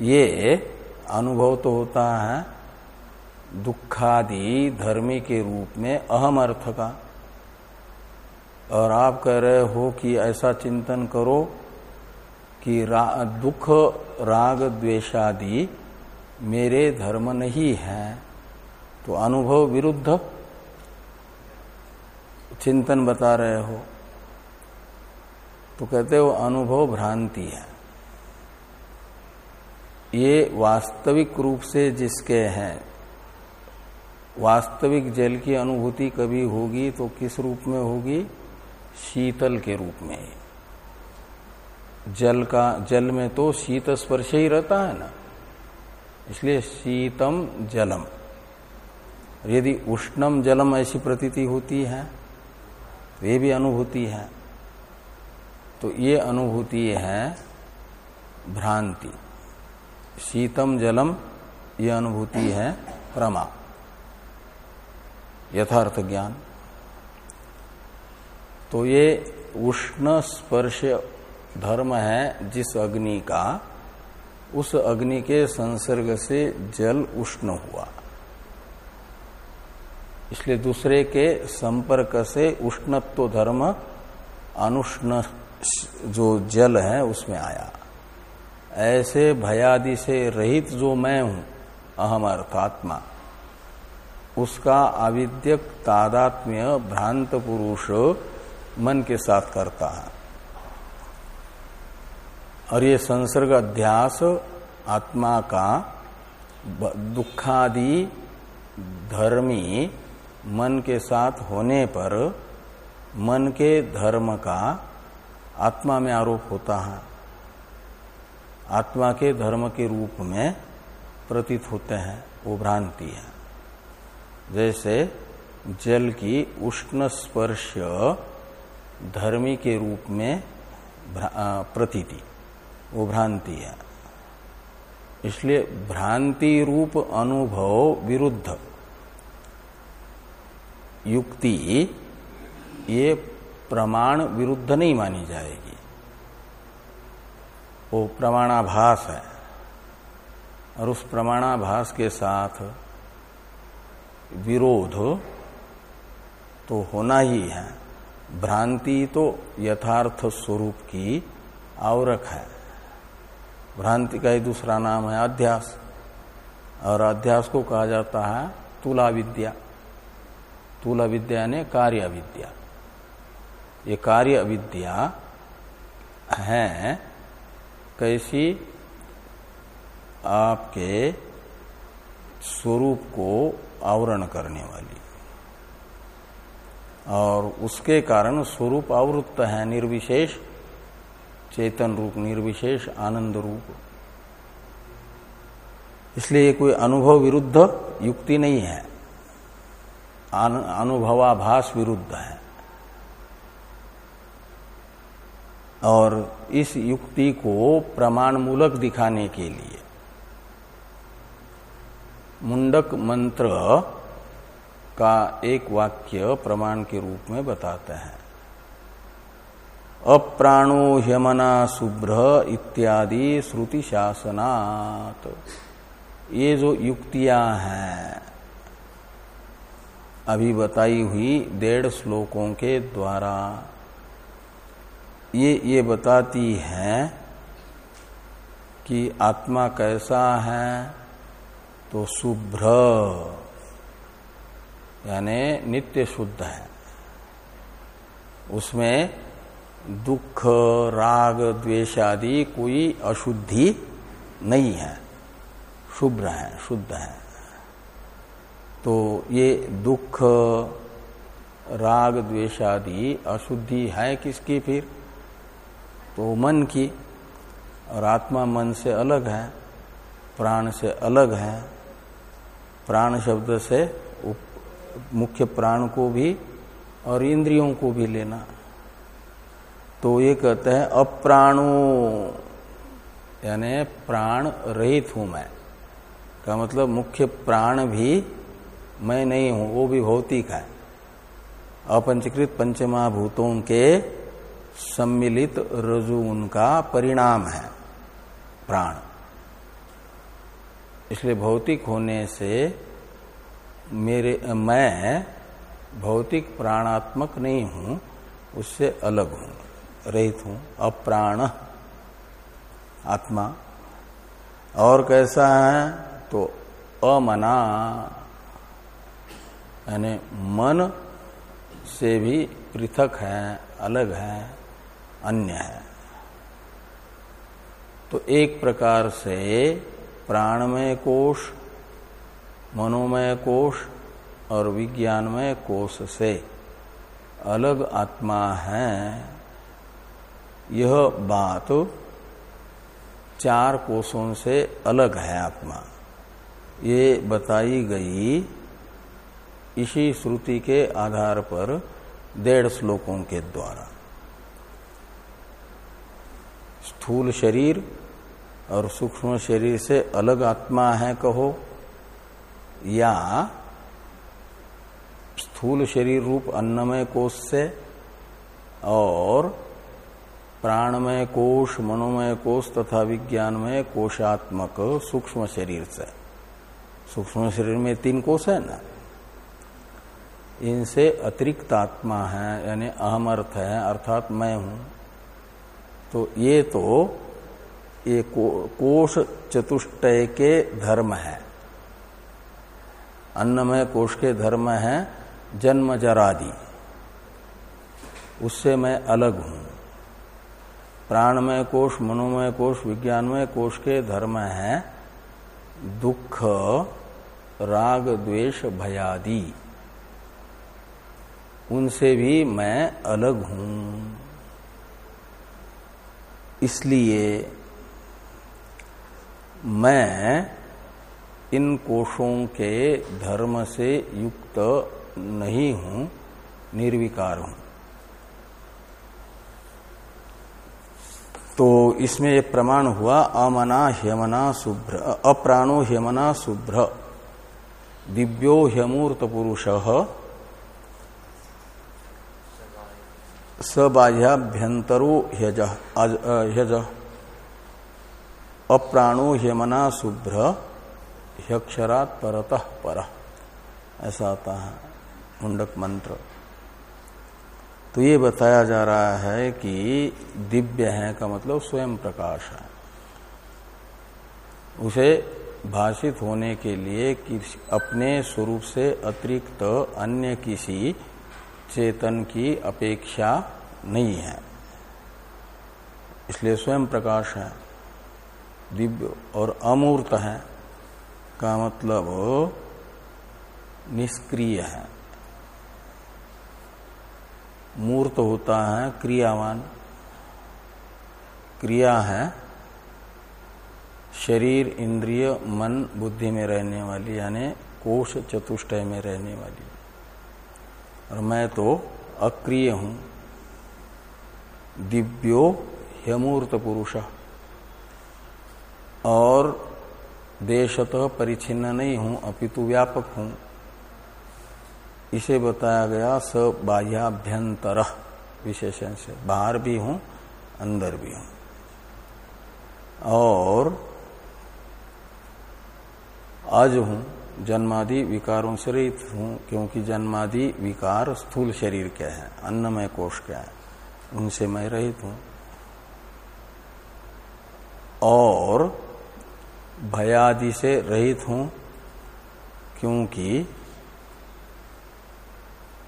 ये अनुभव तो होता है, दुखादि धर्मी के रूप में अहम अर्थ का। और आप कह रहे हो कि ऐसा चिंतन करो कि रा, दुख राग द्वेषादि मेरे धर्म नहीं है तो अनुभव विरुद्ध चिंतन बता रहे हो। तो कहते हो अनुभव भ्रांति है। ये वास्तविक रूप से जिसके हैं वास्तविक जल की अनुभूति कभी होगी तो किस रूप में होगी? शीतल के रूप में जल का, जल में तो शीत स्पर्श ही रहता है ना। इसलिए शीतम जलम। यदि उष्णम जलम ऐसी प्रतीति होती है तो ये भी अनुभूति है तो ये अनुभूति है भ्रांति। शीतम जलम ये अनुभूति है प्रमा। यथार्थ ज्ञान। तो ये उष्ण स्पर्श धर्म है जिस अग्नि का, उस अग्नि के संसर्ग से जल उष्ण हुआ। इसलिए दूसरे के संपर्क से उष्णत्व धर्म अनुष्ण जो जल है उसमें आया। ऐसे भयादि से रहित जो मैं हूँ, अहम अर्थात्मा, उसका आविद्यक तादात्म्य भ्रांत पुरुष मन के साथ करता है। और ये संसर्ग अध्यास, आत्मा का दुखादि धर्मी मन के साथ होने पर मन के धर्म का आत्मा में आरोप होता है। आत्मा के धर्म के रूप में प्रतीत होते हैं, वो भ्रांति है। जैसे जल की उष्ण स्पर्श धर्मी के रूप में प्रतीति, वो भ्रांति है। इसलिए भ्रांति रूप अनुभव विरुद्ध युक्ति ये प्रमाण विरुद्ध नहीं मानी जाएगी। वो प्रमाणाभास है और उस प्रमाणाभास के साथ विरोध तो होना ही है। भ्रांति तो यथार्थ स्वरूप की आवरक है। भ्रांति का ही दूसरा नाम है अध्यास। और अध्यास को कहा जाता है तुला विद्या तुला विद्या ने कार्य विद्या ये कार्य विद्या है कैसी? आपके स्वरूप को आवरण करने वाली। और उसके कारण स्वरूप आवृत्त है निर्विशेष, चेतन रूप निर्विशेष, आनंद रूप। इसलिए कोई अनुभव विरुद्ध युक्ति नहीं है। अनुभवाभास विरुद्ध है। और इस युक्ति को प्रमाण मूलक दिखाने के लिए मुंडक मंत्र का एक वाक्य प्रमाण के रूप में बताते हैं। अप्राणो ह्यमना शुभ्र इत्यादि श्रुति शासनात्। ये जो युक्तियाँ हैं, अभी बताई हुई डेढ़ श्लोकों के द्वारा, ये ये बताती है कि आत्मा कैसा है तो शुभ्र। यानी नित्य शुद्ध है। उसमें दुख, राग, द्वेष आदि कोई अशुद्धि नहीं है। शुभ्र है, शुद्ध है। तो ये दुख, राग, द्वेष आदि अशुद्धि है किसकी फिर? तो मन की। और आत्मा मन से अलग है, प्राण से अलग है। प्राण शब्द से मुख्य प्राण को भी और इंद्रियों को भी लेना। तो ये कहते हैं, अप्राणो, यानी प्राण रहित हूँ मैं। का मतलब मुख्य प्राण भी मैं नहीं हूँ, वो भी भौतिक है। अपंचकृत पंचमाभूतों के सम्मिलित रजु उनका परिणाम है, प्राण। इसलिए भौतिक होने से मेरे, मैं भौतिक प्राणात्मक नहीं हूँ, उससे अलग हूँ, रहित हूँ, अप्राण, आत्मा। और कैसा है? तो अमना, यानी मन से भी पृथक है, अलग है, अन्य है। तो एक प्रकार से प्राणमय कोष मनोमय कोष और विज्ञानमय कोष से अलग आत्मा है। यह बात चार कोषों से अलग है आत्मा। ये बताई गई इसी श्रुति के आधार पर डेढ़ श्लोकों के द्वारा। स्थूल शरीर और सूक्ष्म शरीर से अलग आत्मा है कहो। या स्थूल शरीर रूप अन्नमय कोष से और प्राणमय कोष मनोमय कोष तथा विज्ञानमय कोशात्मक सूक्ष्म शरीर से। सूक्ष्म शरीर में तीन कोष है ना? इनसे अतिरिक्त आत्मा है यानी अहम अर्थ है अर्थात मैं हूँ। तो ये तो ये को, कोष चतुष्टय के धर्म है। अन्नमय कोष के धर्म है जन्म जरादि। उससे मैं अलग हूँ। प्राणमय कोष, मनोमय कोष, विज्ञानमय कोष के धर्म है दुख, राग, द्वेष, भयादि। उनसे भी मैं अलग हूँ। इसलिए मैं इन कोषों के धर्म से युक्त नहीं हूँ, निर्विकार हूँ। तो इसमें एक प्रमाण हुआ, अमना ह्यमना शुभ्र, अप्राणो ह्यमना शुभ्र, दिव्यो ह्यमूर्त पुरुष सबाह्याभ्यंतरो ह्यज, अप्राणो ह्यमना शुभ्र ह्यक्षरात परतः पर। ऐसा आता है, मुंडक मंत्र। तो ये बताया जा रहा है कि दिव्य है का मतलब स्वयं प्रकाश है। उसे भाषित होने के लिए कि अपने स्वरूप से अतिरिक्त अन्य किसी चेतन की अपेक्षा नहीं है। इसलिए स्वयं प्रकाश है, दिव्य और अमूर्त है। का मतलब निष्क्रिय है। मूर्त होता है, क्रियावान। क्रिया है शरीर, इंद्रिय, मन, बुद्धि में रहने वाली, यानी कोष चतुष्टय में रहने वाली। और मैं तो अक्रिय हूँ। दिव्यो ह्यमूर्त पुरुष। और देशतः परिचिन्न नहीं हूँ, अपितु व्यापक हूँ। इसे बताया गया स बाह्याभ्यंतर, विशेषण से। बाहर भी हूँ, अंदर भी हूँ। और आज हूँ, जन्मादि विकारों से रहित हूँ, क्योंकि जन्मादि विकार स्थूल शरीर के हैं, अन्नमय कोष के हैं, उनसे मैं रहित हूँ। और भयादि से रहित हूँ, क्योंकि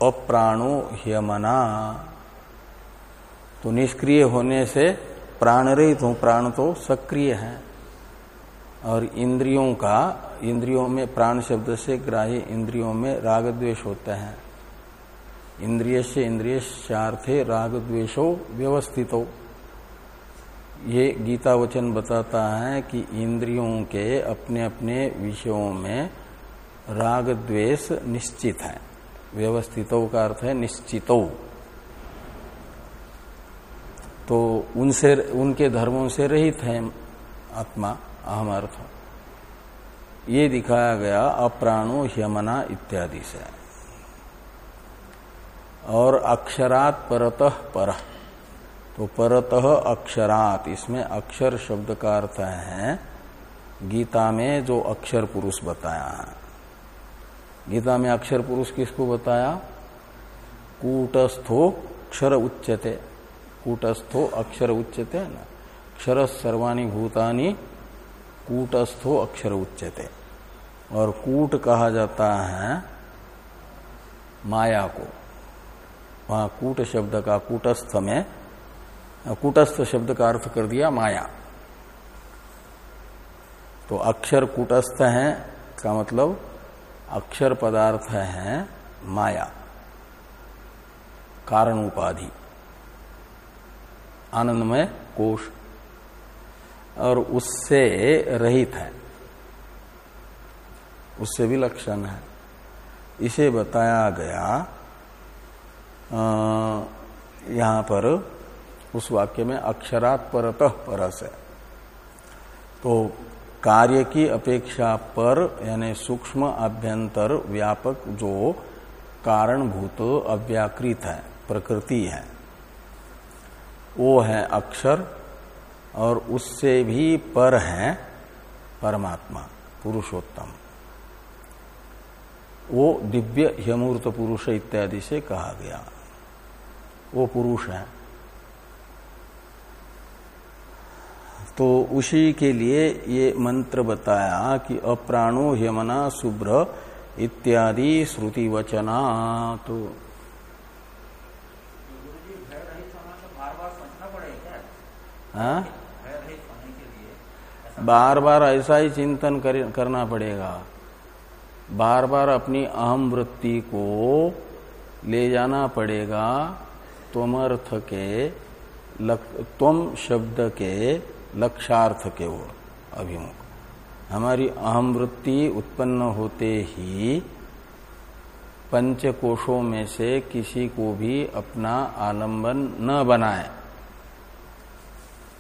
अप्राणो ह्यमना। तो निष्क्रिय होने से प्राण रहित हूँ, प्राण तो सक्रिय है। और इंद्रियों का, इंद्रियों में प्राण शब्द से ग्राह्य इंद्रियों में राग द्वेष होते हैं। इंद्रिय से इंद्रिय चार्थे राग द्वेषो व्यवस्थितो। ये गीता वचन बताता है कि इंद्रियों के अपने अपने विषयों में राग द्वेष निश्चित है। व्यवस्थित का अर्थ है निश्चित। तो उनसे, उनके धर्मों से रहित है आत्मा, अहम अर्थ। ये दिखाया गया अप्राणो, ह्यमना इत्यादि से। और अक्षरात परतः पर। तो परतः अक्षरात, इसमें अक्षर शब्द का अर्थ है, गीता में जो अक्षर पुरुष बताया। है गीता में अक्षर पुरुष किसको बताया? कूटस्थो क्षर उच्चते कूटस्थो अक्षर उच्चते ना। क्षर सर्वाणी भूतानी, कूटस्थो अक्षर उच्चते और कूट कहा जाता है माया को। वहाँ कूट शब्द का कूटस्थ में कूटस्थ शब्द का अर्थ कर दिया माया। तो अक्षर कूटस्थ है का मतलब अक्षर पदार्थ है माया, कारण उपाधि, आनंदमय कोष, और उससे रहित है। उससे भी लक्षण है। इसे बताया गया यहाँ पर उस वाक्य में अक्षरात परतः परस है। तो कार्य की अपेक्षा पर, यानी सूक्ष्म आभ्यंतर व्यापक जो कारणभूत अव्याकृत है, प्रकृति है, वो है अक्षर और उससे भी पर है परमात्मा, पुरुषोत्तम। वो दिव्य यमूर्त पुरुष इत्यादि से कहा गया। वो पुरुष है। तो उसी के लिए ये मंत्र बताया कि अप्राणो यमना शुभ्र इत्यादि श्रुति वचना तो हाँ? बार बार ऐसा ही चिंतन कर, करना पड़ेगा बार बार अपनी अहम वृत्ति को ले जाना पड़ेगा त्वमर्थ के तुम शब्द के लक्षार्थ के ओर अभिमुख। हमारी अहम वृत्ति उत्पन्न होते ही पंच कोशों में से किसी को भी अपना आलंबन न बनाए।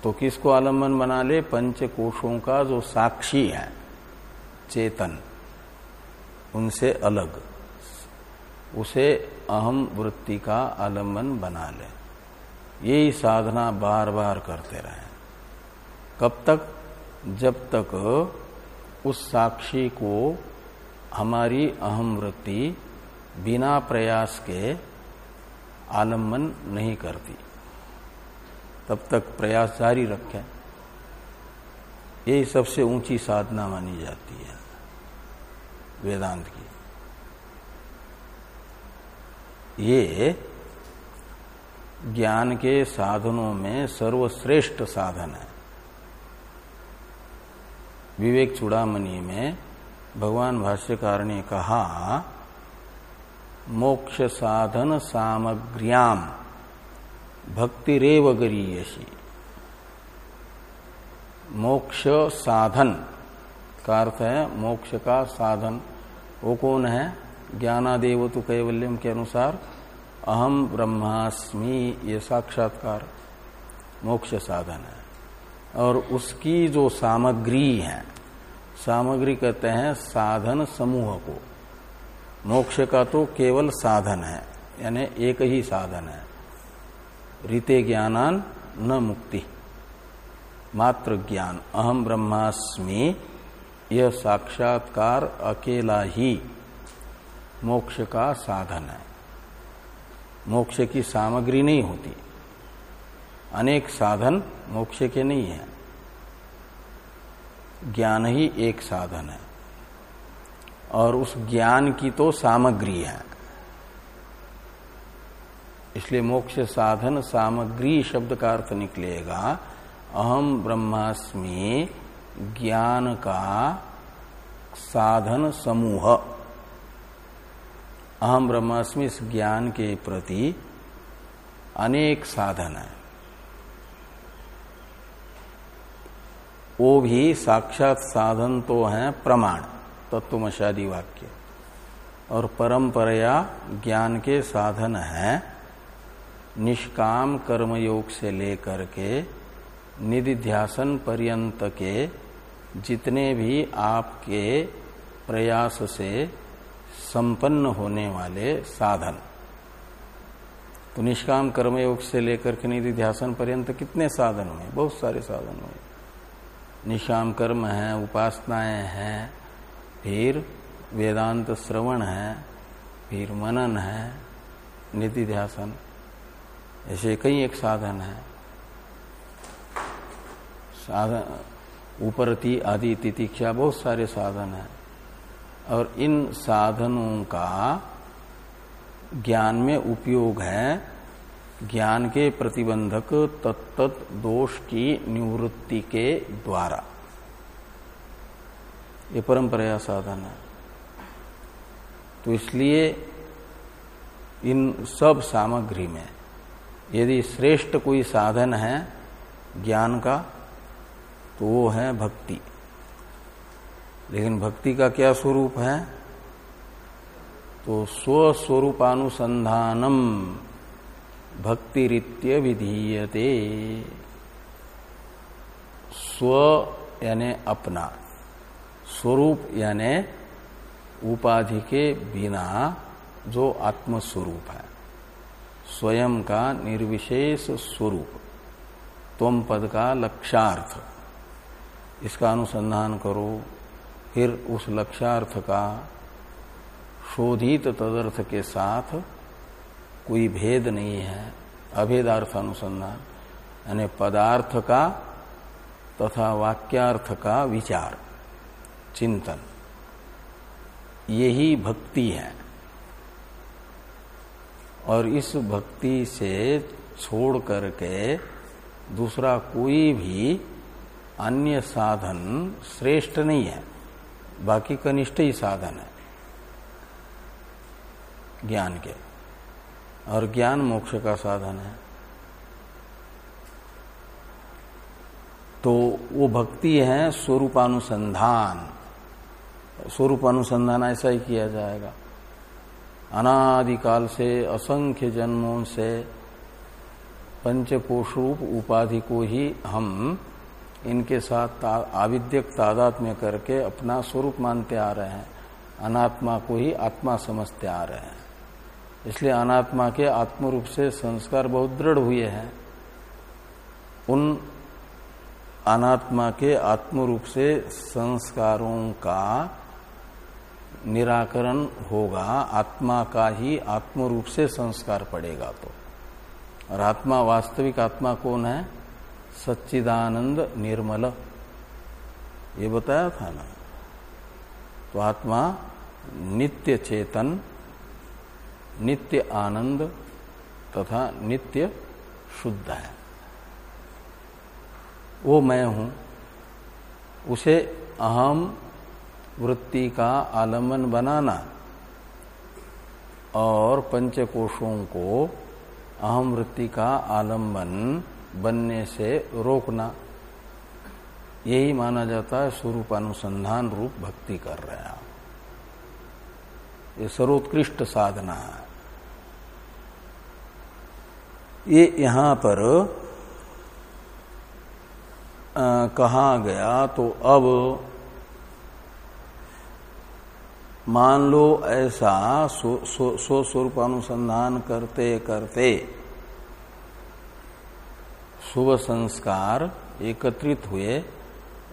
तो किसको आलंबन बना ले? पंच कोशों का जो साक्षी है, चेतन, उनसे अलग। उसे अहम वृत्ति का आलंबन बना ले। यही साधना बार बार करते रहे। कब तक? जब तक उस साक्षी को हमारी अहम वृत्ति बिना प्रयास के आलंबन नहीं करती। तब तक प्रयास जारी रखें। यही सबसे ऊँची साधना मानी जाती है वेदांत की। ये ज्ञान के साधनों में सर्वश्रेष्ठ साधन है। विवेक चूड़ामणि में भगवान भाष्यकार ने कहा, मोक्ष साधन सामग्र्याम भक्ति रेव गरीयसी। मोक्ष साधन का अर्थ है, मोक्ष का साधन। वो कौन है? ज्ञानादेव तो कैवल्यम के अनुसार, अहम ब्रह्मास्मि, ये साक्षात्कार, मोक्ष साधन है। और उसकी जो सामग्री है, सामग्री कहते हैं साधन समूह को। मोक्ष का तो केवल साधन है, यानी एक ही साधन है। रीते ज्ञानान न मुक्ति, मात्र ज्ञान। अहम ब्रह्मास्मि, यह साक्षात्कार अकेला ही मोक्ष का साधन है। मोक्ष की सामग्री नहीं होती। अनेक साधन मोक्ष के नहीं है। ज्ञान ही एक साधन है। और उस ज्ञान की तो सामग्री है। इसलिए मोक्ष साधन सामग्री शब्द का अर्थ निकलेगा अहम ब्रह्मास्मि ज्ञान का साधन समूह। अहम ब्रह्मास्मि इस ज्ञान के प्रति अनेक साधन है। वो भी साक्षात साधन तो है प्रमाण, तत्वमशादी वाक्य। और परंपराया ज्ञान के साधन है, निष्काम कर्मयोग से लेकर के निधिध्यासन पर्यंत के जितने भी आपके प्रयास से संपन्न होने वाले साधन। तो निष्काम कर्मयोग से लेकर के निधि निधिध्यासन पर्यंत कितने साधन हुए? बहुत सारे साधन हुए। निशाम कर्म है, उपासनाएँ हैं, फिर वेदांत श्रवण है, फिर मनन है, निधि ध्यासन। ऐसे कई एक साधन है। साधन, उपरति, आदि, तितिक्षा, बहुत सारे साधन है। और इन साधनों का ज्ञान में उपयोग है ज्ञान के प्रतिबंधक तत्त दोष की निवृत्ति के द्वारा। ये परंपरा साधन है। तो इसलिए इन सब सामग्री में यदि श्रेष्ठ कोई साधन है ज्ञान का तो वो है भक्ति। लेकिन भक्ति का क्या स्वरूप है? तो स्वस्वरूपानुसंधानम। भक्ति रीत्य विधीयते। स्व यानी अपना, स्वरूप यानी उपाधि के बिना जो आत्मस्वरूप है। स्वयं का निर्विशेष स्वरूप तुम पद का लक्षार्थ इसका अनुसंधान करो, फिर उस लक्षार्थ का शोधित तदर्थ के साथ कोई भेद नहीं है, अभेदार्थ अनुसंधान, यानी पदार्थ का तथा वाक्यार्थ का विचार, चिंतन। यही भक्ति है। और इस भक्ति से छोड़ करके दूसरा कोई भी अन्य साधन श्रेष्ठ नहीं है, बाकी कनिष्ठ ही साधन है, ज्ञान के। और ज्ञान मोक्ष का साधन है। तो वो भक्ति है स्वरूपानुसंधान। स्वरूपानुसंधान ऐसा ही किया जाएगा। अनादिकाल से असंख्य जन्मों से पंचकोश रूप उपाधि को ही हम इनके साथ आविद्यक तादात में करके अपना स्वरूप मानते आ रहे हैं। अनात्मा को ही आत्मा समझते आ रहे हैं। इसलिए अनात्मा के आत्म रूप से संस्कार बहुत दृढ़ हुए हैं। उन अनात्मा के आत्म रूप से संस्कारों का निराकरण होगा, आत्मा का ही आत्म रूप से संस्कार पड़ेगा तो। और आत्मा वास्तविक आत्मा कौन है? सच्चिदानंद निर्मल। ये बताया था ना? तो आत्मा नित्य चेतन नित्य आनंद तथा नित्य शुद्ध है। वो मैं हूँ। उसे अहम वृत्ति का आलंबन बनाना और पंचकोशों को अहम वृत्ति का आलंबन बनने से रोकना, यही माना जाता है स्वरूप अनुसंधान रूप भक्ति कर रहे हैं ये सर्वोत्कृष्ट साधना है। ये यहाँ पर आ, कहा गया तो अब मान लो ऐसा सो स्वरूपानुसंधान करते करते शुभ संस्कार एकत्रित हुए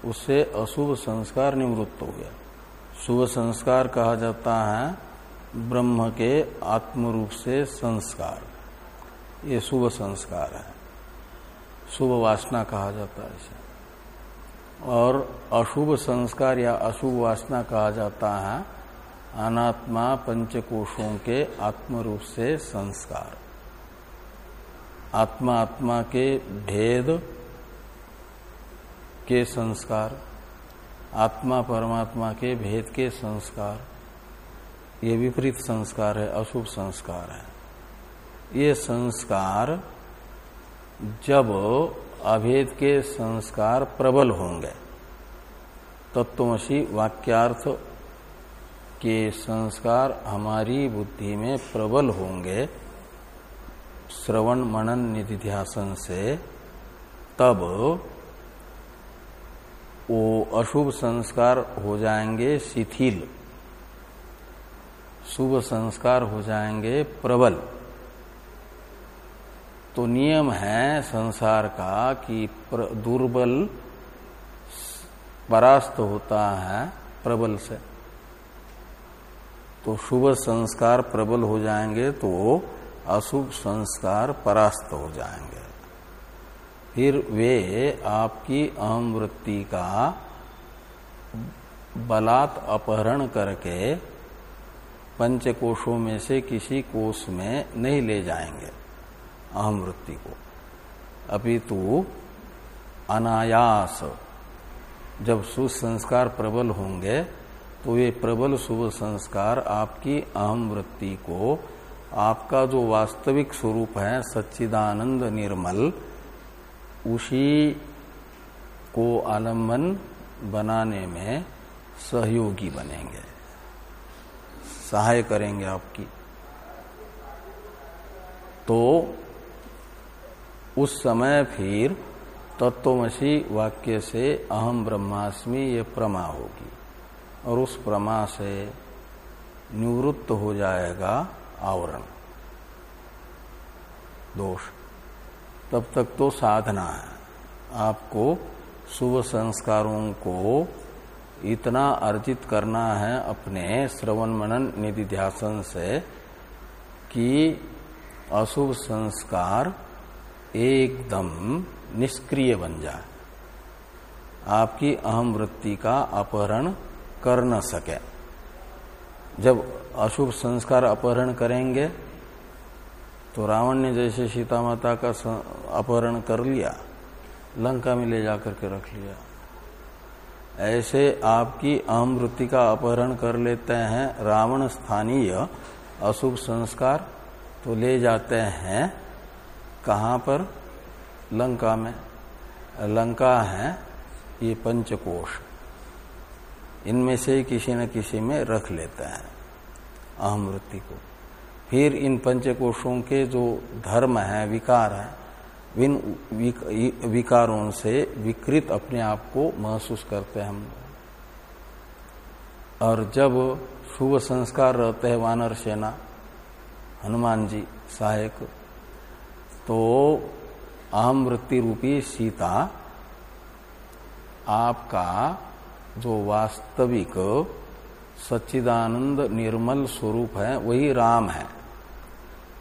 उससे अशुभ संस्कार निवृत्त हो गया। शुभ संस्कार कहा जाता है ब्रह्म के आत्मरूप से संस्कार। ये शुभ संस्कार है। शुभ वासना कहा जाता है इसे। और अशुभ संस्कार या अशुभ वासना कहा जाता है अनात्मा पंचकोशों के आत्म रूप से संस्कार। आत्मा आत्मा के भेद के संस्कार, आत्मा परमात्मा के भेद के संस्कार, ये विपरीत संस्कार है, अशुभ संस्कार है। ये संस्कार जब अभेद के संस्कार प्रबल होंगे, तत्वमसी वाक्यार्थ के संस्कार हमारी बुद्धि में प्रबल होंगे, श्रवण मनन निधिध्यासन से, तब वो अशुभ संस्कार हो जाएँगे शिथिल। शुभ संस्कार हो जाएँगे प्रबल। तो नियम है संसार का कि दुर्बल परास्त होता है प्रबल से। तो शुभ संस्कार प्रबल हो जाएँगे तो अशुभ संस्कार परास्त हो जाएँगे। फिर वे आपकी अहम वृत्ति का बलात् अपहरण करके पंचकोशों में से किसी कोष में नहीं ले जाएँगे। अहम वृत्ति को। अपितु अनायास, जब सुसंस्कार प्रबल होंगे तो ये प्रबल शुभ संस्कार आपकी अहम वृत्ति को, आपका जो वास्तविक स्वरूप है, सच्चिदानंद निर्मल, उसी को आलंबन बनाने में सहयोगी बनेंगे। सहाय करेंगे आपकी। तो उस समय फिर तत्वमसी वाक्य से अहम ब्रह्मास्मि ये प्रमा होगी। और उस प्रमा से निवृत्त हो जाएगा आवरण। दोष। तब तक तो साधना है। आपको शुभ संस्कारों को इतना अर्जित करना है अपने श्रवण मनन निधि ध्यासन से कि अशुभ संस्कार एकदम निष्क्रिय बन जाए। आपकी अहम वृत्ति का अपहरण कर न सके। जब अशुभ संस्कार अपहरण करेंगे तो रावण ने जैसे सीता माता का अपहरण कर लिया, लंका में ले जाकर के रख लिया। ऐसे आपकी अहम वृत्ति का अपहरण कर लेते हैं रावण स्थानीय अशुभ संस्कार तो ले जाते हैं कहाँ पर? लंका में। लंका है ये पंचकोश। इनमें से किसी न किसी में रख लेता है अहम वृत्ति को। फिर इन पंचकोशों के जो धर्म है, विकार है इन विकारों से विकृत अपने आप को महसूस करते हैं हम और जब शुभ संस्कार रहते हैं वानर सेना, हनुमान जी, सहायक तो अहम वृत्ति रूपी सीता आपका जो वास्तविक सच्चिदानंद निर्मल स्वरूप है, वही राम है।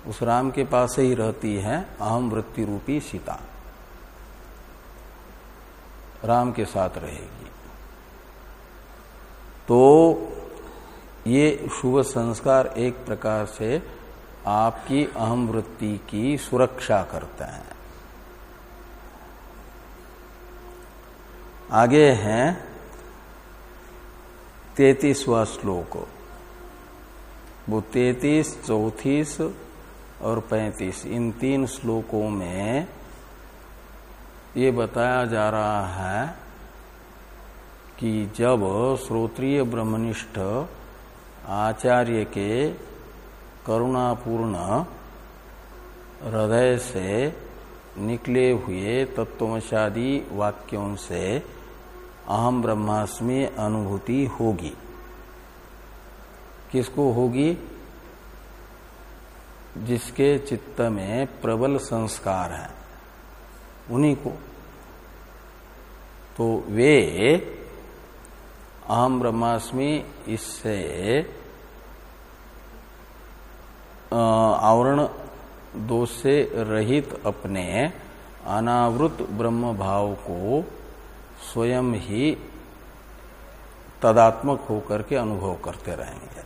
उस राम के पास ही रहती है अहम वृत्ति रूपी सीता। राम के साथ रहेगी। तो ये शुभ संस्कार एक प्रकार से आपकी अहम वृत्ति की सुरक्षा करते हैं। आगे हैं तैतीसवा श्लोक। वो तैतीस, चौतीस और पैंतीस, इन तीन श्लोकों में ये बताया जा रहा है कि जब श्रोत्रिय ब्रह्मनिष्ठ आचार्य के करुणापूर्ण हृदय से निकले हुए तत्वशादी वाक्यों से अहम ब्रह्मास्मि अनुभूति होगी। किसको होगी? जिसके चित्त में प्रबल संस्कार है। उन्हीं को। तो वे अहम ब्रह्मास्मि इससे आवरण दोष से रहित अपने अनावृत ब्रह्म भाव को स्वयं ही तदात्मक होकर के अनुभव करते रहेंगे।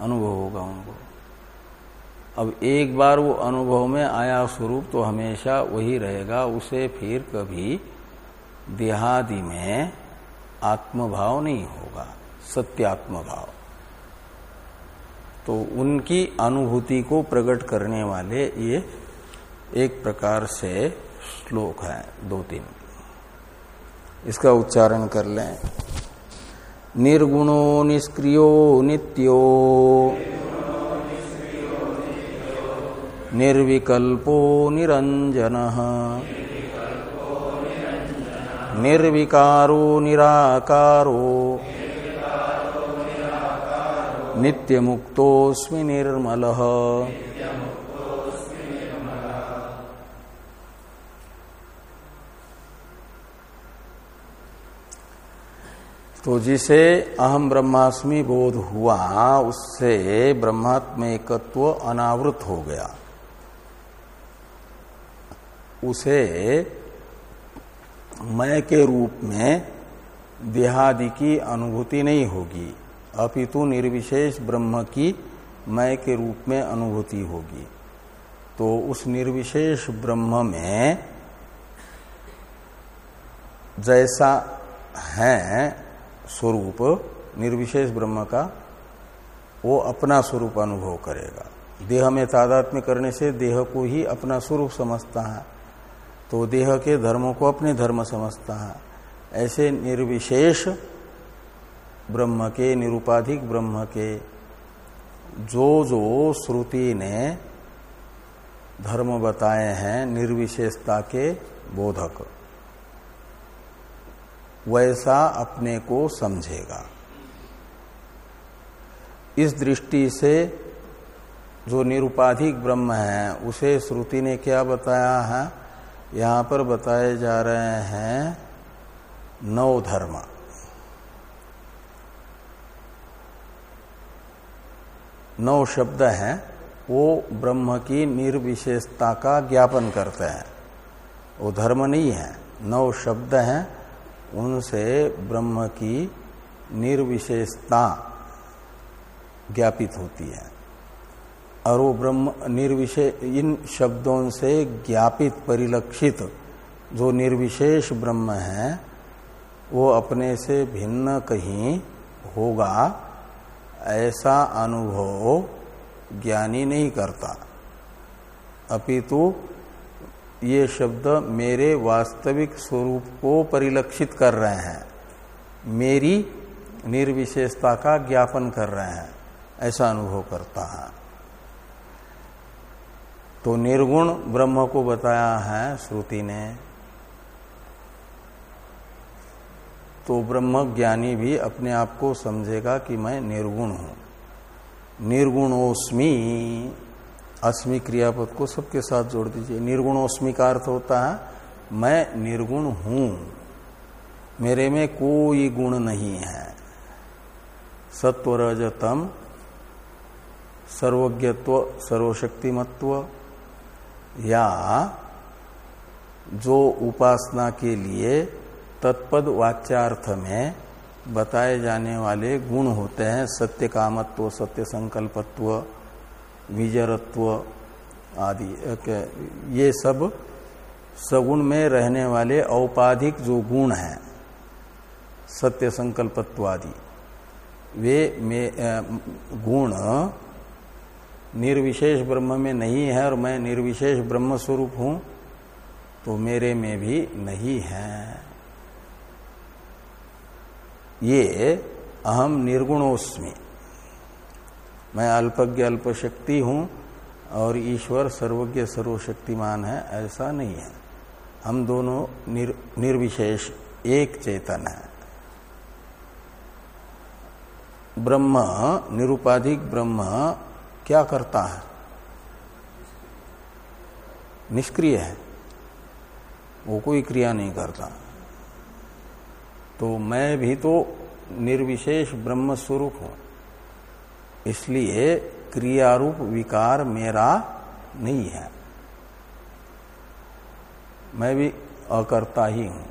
अनुभव होगा उनको। अब एक बार वो अनुभव में आया स्वरूप तो हमेशा वही रहेगा, उसे फिर कभी देहादि में आत्मभाव नहीं होगा सत्यात्म भाव तो उनकी अनुभूति को प्रकट करने वाले ये एक प्रकार से श्लोक है, दो तीन। इसका उच्चारण कर लें। निर्गुणो निष्क्रियो नित्यो। निर्विकल्पो निरंजन। निर्विकारो निराकारो। नित्यमुक्तोस्मि निर्मल। तो जिसे अहम ब्रह्मास्मि बोध हुआ, उससे ब्रह्मात्मकत्व अनावृत हो गया। उसे मय के रूप में देहादि की अनुभूति नहीं होगी। अपितु निर्विशेष ब्रह्म की मय के रूप में अनुभूति होगी। तो उस निर्विशेष ब्रह्म में जैसा है स्वरूप, निर्विशेष ब्रह्म का, वो अपना स्वरूप अनुभव करेगा। देह में तादात्म्य करने से देह को ही अपना स्वरूप समझता है। तो देह के धर्मों को अपने धर्म समझता है। ऐसे निर्विशेष ब्रह्म के, निरुपाधिक ब्रह्म के जो जो श्रुति ने धर्म बताए हैं, निर्विशेषता के बोधक, वैसा अपने को समझेगा। इस दृष्टि से जो निरुपाधिक ब्रह्म है, उसे श्रुति ने क्या बताया है? यहाँ पर बताए जा रहे हैं नौ धर्म नौ शब्द हैं, वो ब्रह्म की निर्विशेषता का ज्ञापन करते हैं। वो धर्म नहीं है, नौ शब्द हैं, उनसे ब्रह्म की निर्विशेषता ज्ञापित होती है। और वो ब्रह्म निर्विशेष इन शब्दों से ज्ञापित, परिलक्षित जो निर्विशेष ब्रह्म है, वो अपने से भिन्न कहीं होगा। ऐसा अनुभव ज्ञानी नहीं करता। अपितु ये शब्द मेरे वास्तविक स्वरूप को परिलक्षित कर रहे हैं। मेरी निर्विशेषता का ज्ञापन कर रहे हैं। ऐसा अनुभव करता है। तो निर्गुण ब्रह्म को बताया है श्रुति ने तो ब्रह्म ज्ञानी भी अपने आप को समझेगा कि मैं निर्गुण हूँ। निर्गुणोस्मी, अस्मि क्रियापद को सबके साथ जोड़ दीजिए। निर्गुणोस्मी का अर्थ होता है, मैं निर्गुण हूँ। मेरे में कोई गुण नहीं है। सत्व रजतम सर्वज्ञत्व, सर्वशक्तिमत्व, या जो उपासना के लिए तत्पद वाच्यार्थ में बताए जाने वाले गुण होते हैं, सत्य कामत्व, सत्य संकल्पत्व विजरत्व आदि। ये सब सगुण में रहने वाले औपाधिक जो गुण हैं, सत्य संकल्पत्व आदि, वे में गुण निर्विशेष ब्रह्म में नहीं है और मैं निर्विशेष ब्रह्म स्वरूप हूँ तो मेरे में भी नहीं है। ये अहम निर्गुणोस्मि। मैं अल्पज्ञ अल्प शक्ति हूँ और ईश्वर सर्वज्ञ सर्वशक्तिमान है ऐसा नहीं है। हम दोनों निर, निर्विशेष एक चेतन है। ब्रह्म निरुपाधिक ब्रह्म क्या करता है? निष्क्रिय है। वो कोई क्रिया नहीं करता। तो मैं भी तो निर्विशेष ब्रह्म स्वरूप हूँ। इसलिए क्रियारूप विकार मेरा नहीं है। मैं भी अकर्ता ही हूँ,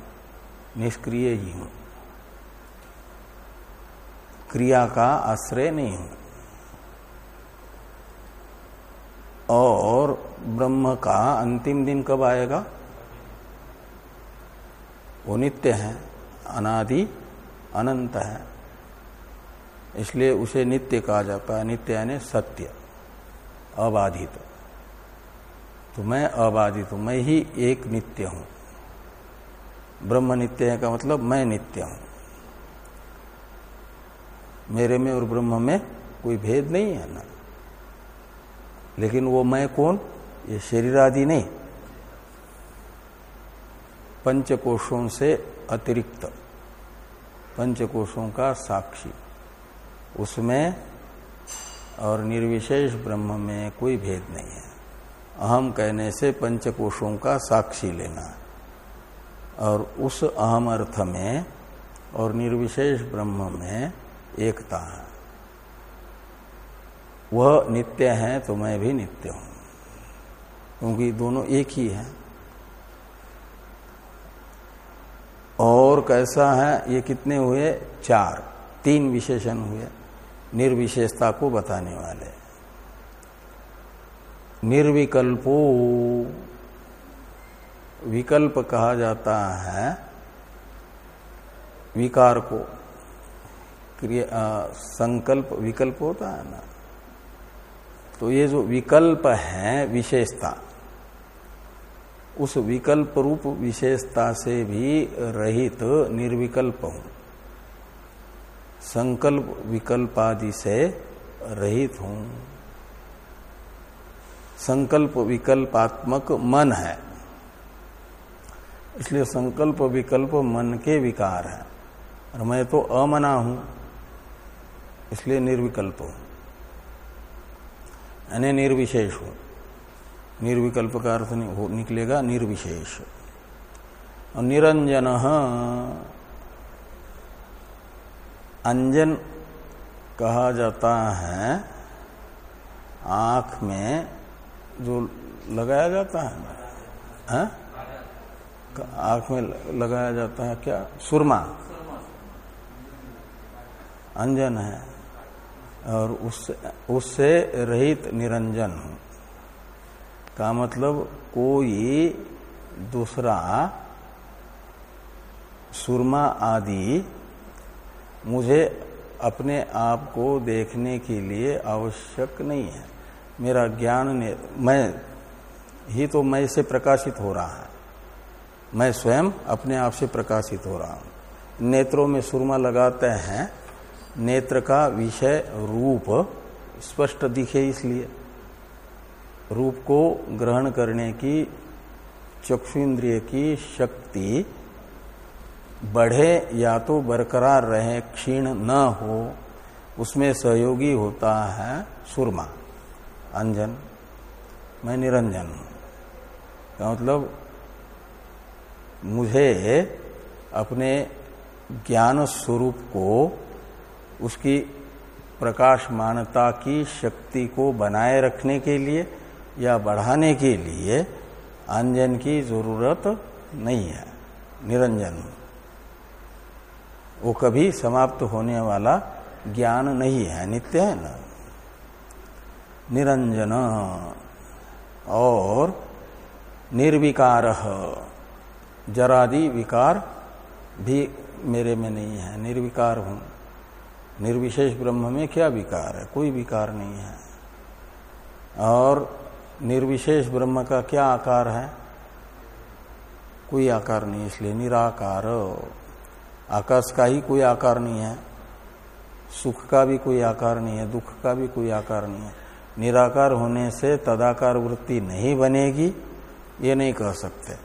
निष्क्रिय ही हूँ। क्रिया का आश्रय नहीं हूँ। और ब्रह्म का अंतिम दिन कब आएगा? वो नित्य है। अनादि अनंत है। इसलिए उसे नित्य कहा जाता है। नित्य यानी सत्य। अबाधित। तो मैं अबाधित हूँ। मैं ही एक नित्य हूँ। ब्रह्म नित्य का मतलब मैं नित्य हूँ। मेरे में और ब्रह्म में कोई भेद नहीं है ना। लेकिन वो मैं कौन? ये शरीर आदि नहीं। पंचकोशों से अतिरिक्त। पंचकोशों का साक्षी। उसमें और निर्विशेष ब्रह्म में कोई भेद नहीं है। अहम कहने से पंचकोशों का साक्षी लेना। और उस अहम अर्थ में और निर्विशेष ब्रह्म में एकता है। वह नित्य है तो मैं भी नित्य हूँ, क्योंकि दोनों एक ही है। और कैसा है, ये कितने हुए? चार। तीन विशेषण हुए। निर्विशेषता को बताने वाले। निर्विकल्पो। विकल्प कहा जाता है विकार को। क्रिया संकल्प, विकल्प होता है ना? तो ये जो विकल्प है, विशेषता उस विकल्प रूप विशेषता से भी रहित निर्विकल्प हूँ। संकल्प विकल्प आदि से रहित हूँ। संकल्प विकल्पात्मक मन है। इसलिए संकल्प विकल्प मन के विकार है। और मैं तो अमना हूँ, इसलिए निर्विकल्प हूँ। यानी निर्विशेष हूँ। निर्विकल्प का अर्थ हो निकलेगा निर्विशेष। और निरंजन अंजन कहा जाता है, आँख में जो लगाया जाता है हाँ? आँख में लगाया जाता है क्या? सुरमा। अंजन है, और उससे उससे रहित निरंजन। हूँ का मतलब कोई दूसरा सुरमा आदि मुझे अपने आप को देखने के लिए आवश्यक नहीं है। मेरा ज्ञान ने, मैं, ही तो मैं से प्रकाशित हो रहा है। मैं स्वयं अपने आप से प्रकाशित हो रहा हूँ। नेत्रों में सुरमा लगाते हैं। नेत्र का विषय रूप स्पष्ट दिखे इसलिए। रूप को ग्रहण करने की चक्षु इंद्रिय की शक्ति बढ़े या तो बरकरार रहे, क्षीण न हो, उसमें सहयोगी होता है सुरमा, अंजन। मैं निरंजन हूँ। मतलब? मुझे अपने ज्ञान स्वरूप को, उसकी प्रकाशमानता की शक्ति को बनाए रखने के लिए या बढ़ाने के लिए अंजन की ज़रूरत नहीं है, निरंजन। वो कभी समाप्त होने वाला ज्ञान नहीं है, नित्य है ना? निरंजन। और निर्विकार, जरादि विकार भी मेरे में नहीं है, निर्विकार हूँ। निर्विशेष ब्रह्म में क्या विकार है? कोई विकार नहीं है। और निर्विशेष ब्रह्म का क्या आकार है? कोई आकार नहीं, इसलिए निराकार। आकाश का ही कोई आकार नहीं है। सुख का भी कोई आकार नहीं है, दुख का भी कोई आकार नहीं है। निराकार होने से तदाकार वृत्ति नहीं बनेगी, ये नहीं कह सकते।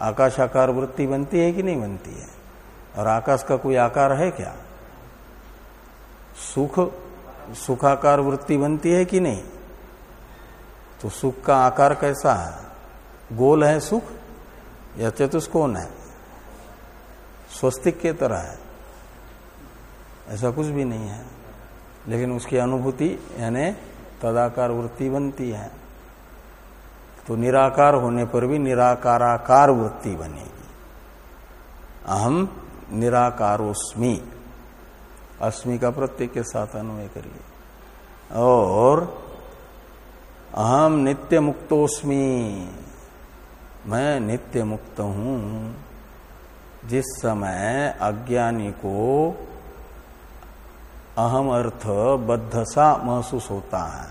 आकाश आकार वृत्ति बनती है कि नहीं बनती है? और आकाश का कोई आकार है क्या? सुख, सुखाकार वृत्ति बनती है कि नहीं? तो सुख का आकार कैसा है? गोल है सुख या चतुष्कोण है? स्वस्तिक के तरह है। ऐसा कुछ भी नहीं है। लेकिन उसकी अनुभूति यानी तदाकार वृत्ति बनती है। तो निराकार होने पर भी निराकाराकार वृत्ति बनेगी। अहम निराकारोस्मी। अस्मि का प्रत्येक के साथ अन्वय करिए। और अहम नित्य मुक्तोस्मी मैं नित्य मुक्त हूँ। जिस समय अज्ञानी को अहम अर्थ बद्ध सा महसूस होता है,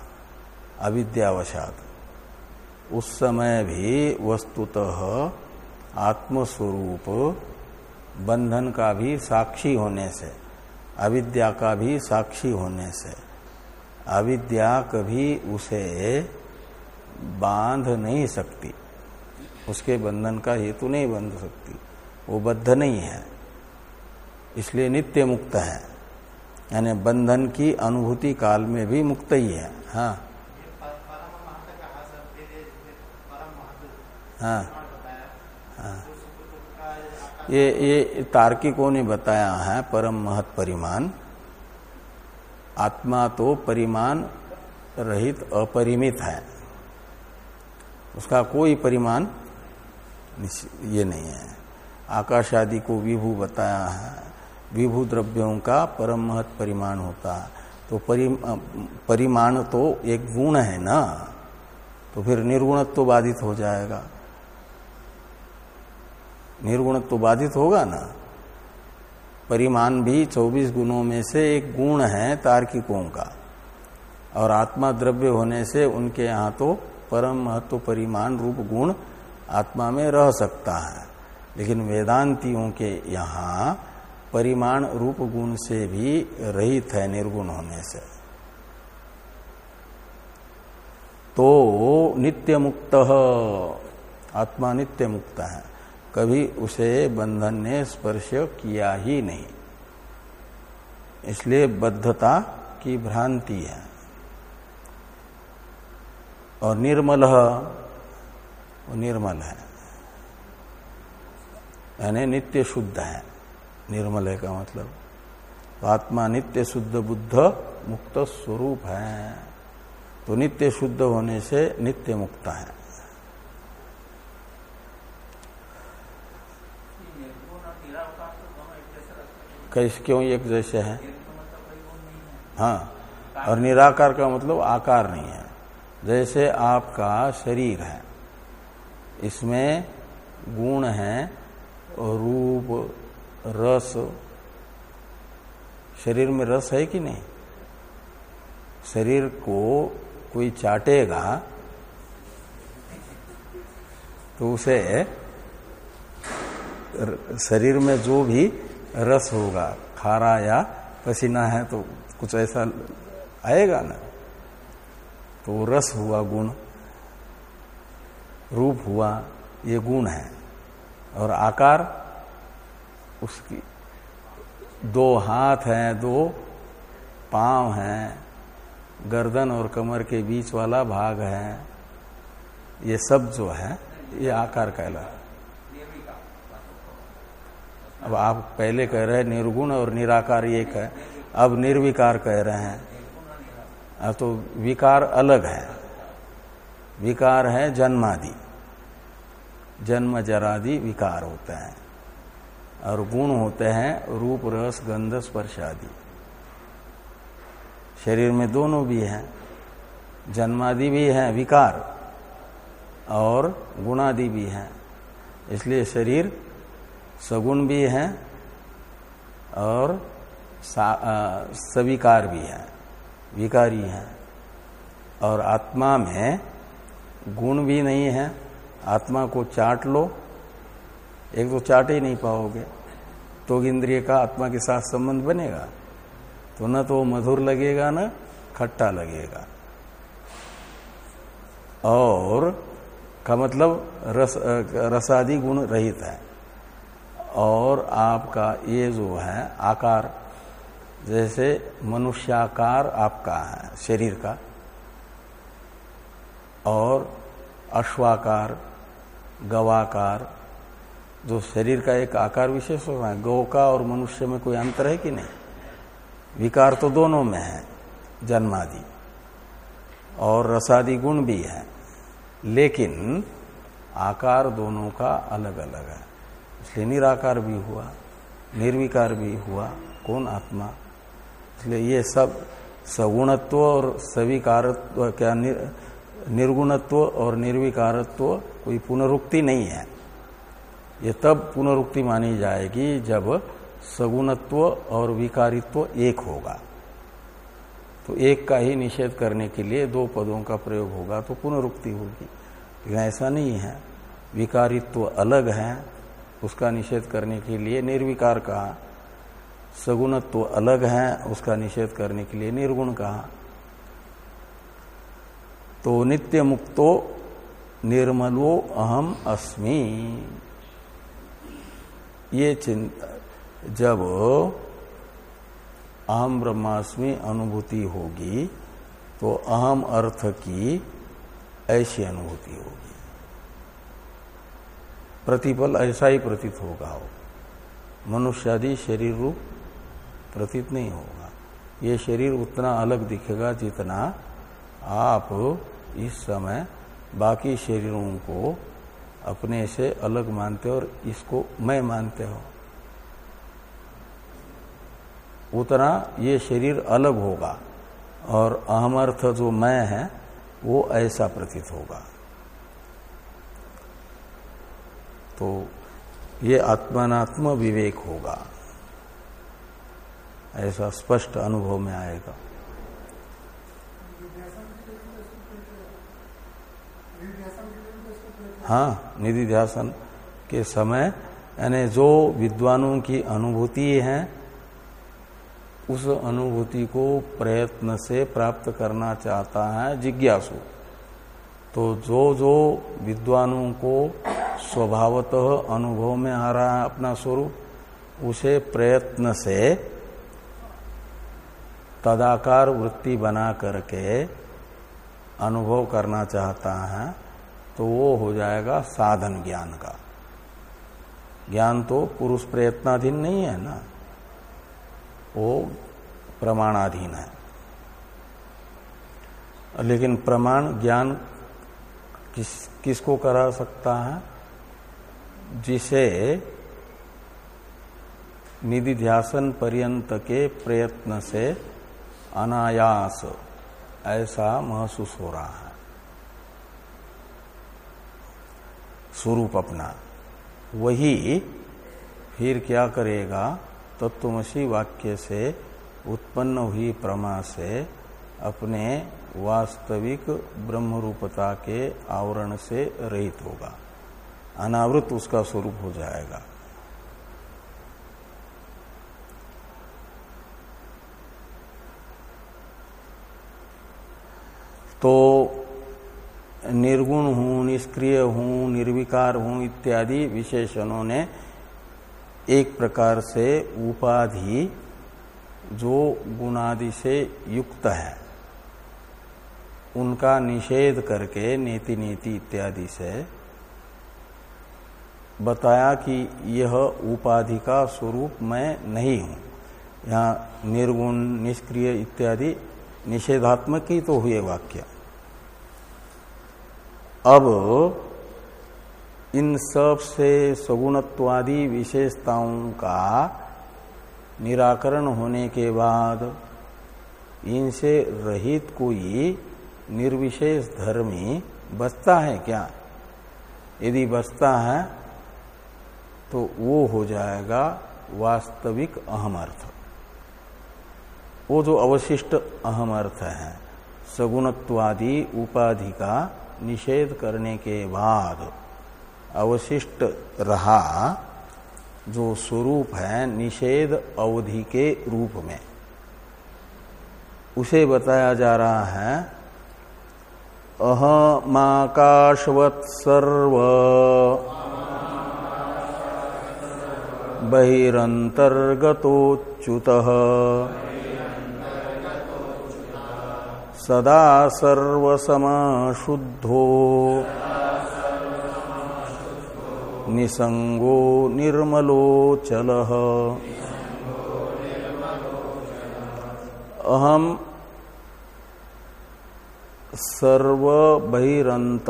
अविद्यावशात, उस समय भी वस्तुतः आत्मस्वरूप बंधन का भी साक्षी होने से, अविद्या का भी साक्षी होने से अविद्या कभी उसे बाँध नहीं सकती। उसके बंधन का हेतु नहीं बंध सकती। वो बद्ध नहीं है। इसलिए नित्य मुक्त है। यानी बंधन की अनुभूति काल में भी मुक्त ही है। हाँ। हाँ। हाँ। ये ये तार्किकों ने बताया है परम महत परिमाण आत्मा तो परिमाण रहित अपरिमित है। उसका कोई परिमाण ये नहीं है। आकाश आदि को विभू बताया है। विभू द्रव्यों का परम महत परिमाण होता है। तो परि, परिमाण तो एक गुण है ना? तो फिर निर्गुणत्व तो बाधित हो जाएगा। निर्गुणत्व तो बाधित होगा ना? परिमाण भी 24 गुणों में से एक गुण है तार्किकों का। और आत्मा द्रव्य होने से उनके यहाँ तो परम महत्व परिमाण रूप गुण आत्मा में रह सकता है। लेकिन वेदांतियों के यहाँ परिमाण रूप गुण से भी रहित है निर्गुण होने से। तो नित्य मुक्त, आत्मा नित्य मुक्त है। कभी उसे बंधन ने स्पर्श किया ही नहीं। इसलिए बद्धता की भ्रांति है। और निर्मल, वो निर्मल है। यानी नित्य शुद्ध है। निर्मल है का मतलब। आत्मा नित्य शुद्ध बुद्ध मुक्त स्वरूप है। तो नित्य शुद्ध होने से नित्य मुक्त है। कैसे क्यों एक जैसे है? हाँ और निराकार का मतलब आकार नहीं है। जैसे आपका शरीर है, इसमें गुण है, रूप, रस। शरीर में रस है कि नहीं? शरीर को कोई चाटेगा तो उसे शरीर में जो भी रस होगा, खारा या पसीना है तो कुछ ऐसा आएगा ना? तो रस हुआ गुण, रूप हुआ, ये गुण है। और आकार उसकी, दो हाथ हैं, दो पाँव हैं, गर्दन और कमर के बीच वाला भाग है। ये सब जो है, ये आकार कहला अब आप पहले कह रहे हैं, निर्गुण और निराकार एक है। अब निर्विकार कह रहे हैं। तो विकार अलग है। विकार है जन्मादि। जन्म जरादि विकार होते हैं। और गुण होते हैं रूप, रस, गंध, स्पर्श आदि। शरीर में दोनों भी हैं। जन्मादि भी हैं, विकार। और गुणादि भी हैं। इसलिए शरीर सगुण भी है और सविकार भी है, विकारी है। और आत्मा में गुण भी नहीं है। आत्मा को चाट लो, एक तो चाट ही नहीं पाओगे तो इंद्रिय का आत्मा के साथ संबंध बनेगा। तो न तो मधुर लगेगा, न खट्टा लगेगा। और का मतलब रस रसादि गुण रहित है। और आपका ये जो है आकार, जैसे मनुष्याकार आपका है, शरीर का, और अश्वाकार, गवाकार, जो शरीर का एक आकार विशेष होता है, गौ का और मनुष्य में कोई अंतर है कि नहीं? विकार तो दोनों में है, जन्मादि, और रसादि गुण भी है, लेकिन आकार दोनों का अलग अलग है। इसलिए निराकार भी हुआ निर्विकार भी हुआ। कौन आत्मा? इसलिए ये सब सगुणत्व और सविकारत्व क्या निर, निर्गुणत्व और निर्विकारत्व कोई पुनरुक्ति नहीं है। ये तब पुनरुक्ति मानी जाएगी जब सगुणत्व और विकारित्व एक होगा। तो एक का ही निषेध करने के लिए दो पदों का प्रयोग होगा तो पुनरुक्ति होगी। लेकिन ऐसा नहीं है। विकारित्व अलग है उसका निषेध करने के लिए निर्विकार कहा। सगुणत्व अलग है, उसका निषेध करने के लिए निर्गुण कहा। तो नित्य मुक्तो निर्मलो अहम अस्मि। ये चिंता जब अहम ब्रह्मास्मि अनुभूति होगी तो अहम अर्थ की ऐसी अनुभूति होगी। प्रतिपल ऐसा ही प्रतीत होगा हो। मनुष्यादि शरीर रूप प्रतीत नहीं होगा। ये शरीर उतना अलग दिखेगा जितना आप इस समय बाकी शरीरों को अपने से अलग मानते हो और इसको मैं मानते हो। उतना ये शरीर अलग होगा और अहमर्थ जो मैं है, वो ऐसा प्रतीत होगा। तो ये आत्मात्म विवेक होगा। ऐसा स्पष्ट अनुभव में आएगा। हाँ निधि ध्यासन के समय, यानी जो विद्वानों की अनुभूति है, उस अनुभूति को प्रयत्न से प्राप्त करना चाहता है जिज्ञासु। तो जो जो विद्वानों को स्वभावतः अनुभव में आ रहा है अपना स्वरूप, उसे प्रयत्न से तदाकार वृत्ति बना करके अनुभव करना चाहता है तो वो हो जाएगा साधन ज्ञान का। ज्ञान तो पुरुष प्रयत्नाधीन नहीं है ना, वो प्रमाणाधीन है। लेकिन प्रमाण ज्ञान किस, किसको करा सकता है? जिसे निधि ध्यासन पर्यंत के प्रयत्न से अनायास ऐसा महसूस हो रहा है। स्वरूप अपना। वही फिर क्या करेगा? तत्वमसी वाक्य से उत्पन्न हुई प्रमा से अपने वास्तविक ब्रह्म रूपता के आवरण से रहित होगा। अनावृत उसका स्वरूप हो जाएगा। तो निर्गुण हूँ, निष्क्रिय हूँ, निर्विकार हूँ इत्यादि विशेषणों ने एक प्रकार से उपाधि जो गुणादि से युक्त है। उनका निषेध करके नीति नीति इत्यादि से बताया कि यह उपाधि का स्वरूप मैं नहीं हूँ। यहाँ निर्गुण, निष्क्रिय इत्यादि निषेधात्मक ही तो हुए वाक्य। अब इन सबसे सगुणत्वादि विशेषताओं का निराकरण होने के बाद इनसे रहित कोई निर्विशेष धर्मी बचता है क्या? यदि बचता है तो वो हो जाएगा वास्तविक अहम अर्थ वो जो अवशिष्ट अहम अर्थ है, सगुणत्वादि उपाधि का निषेध करने के बाद अवशिष्ट रहा, जो स्वरूप है निषेध अवधि के रूप में। उसे बताया जा रहा है अहमाकाशवत सर्व बहिरंतर्गतोच्युत सदा सर्वसमशुद्धो। निसंगो निर्मलो चल अहम सर्व बहिरंत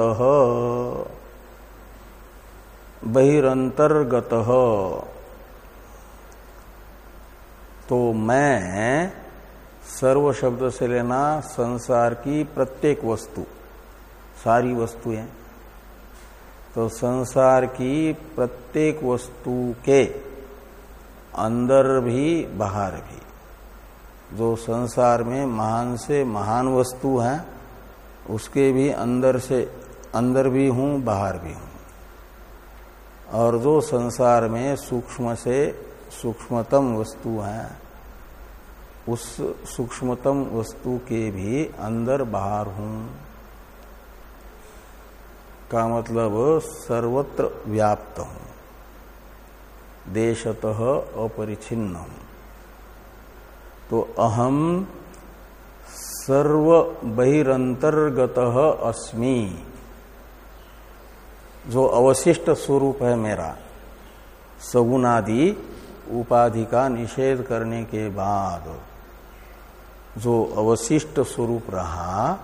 बहिरंतर्गत तो मैं सर्व शब्द से लेना संसार की प्रत्येक वस्तु, सारी वस्तुएँ। तो संसार की प्रत्येक वस्तु के अंदर भी, बाहर भी, जो संसार में महान से महान वस्तु है उसके भी अंदर से, अंदर भी हूँ, बाहर भी हूँ। और जो संसार में सूक्ष्म से सूक्ष्मतम वस्तु है। उस सूक्ष्मतम वस्तु के भी अंदर बाहर हूँ। का मतलब सर्वत्र व्याप्त हूँ। देशतः अपरिचिन्न हूँ तो अहम सर्व बहिरंतर्गत अस्मि। जो अवशिष्ट स्वरूप है मेरा, सगुणादि उपाधि का निषेध करने के बाद जो अवशिष्ट स्वरूप रहा,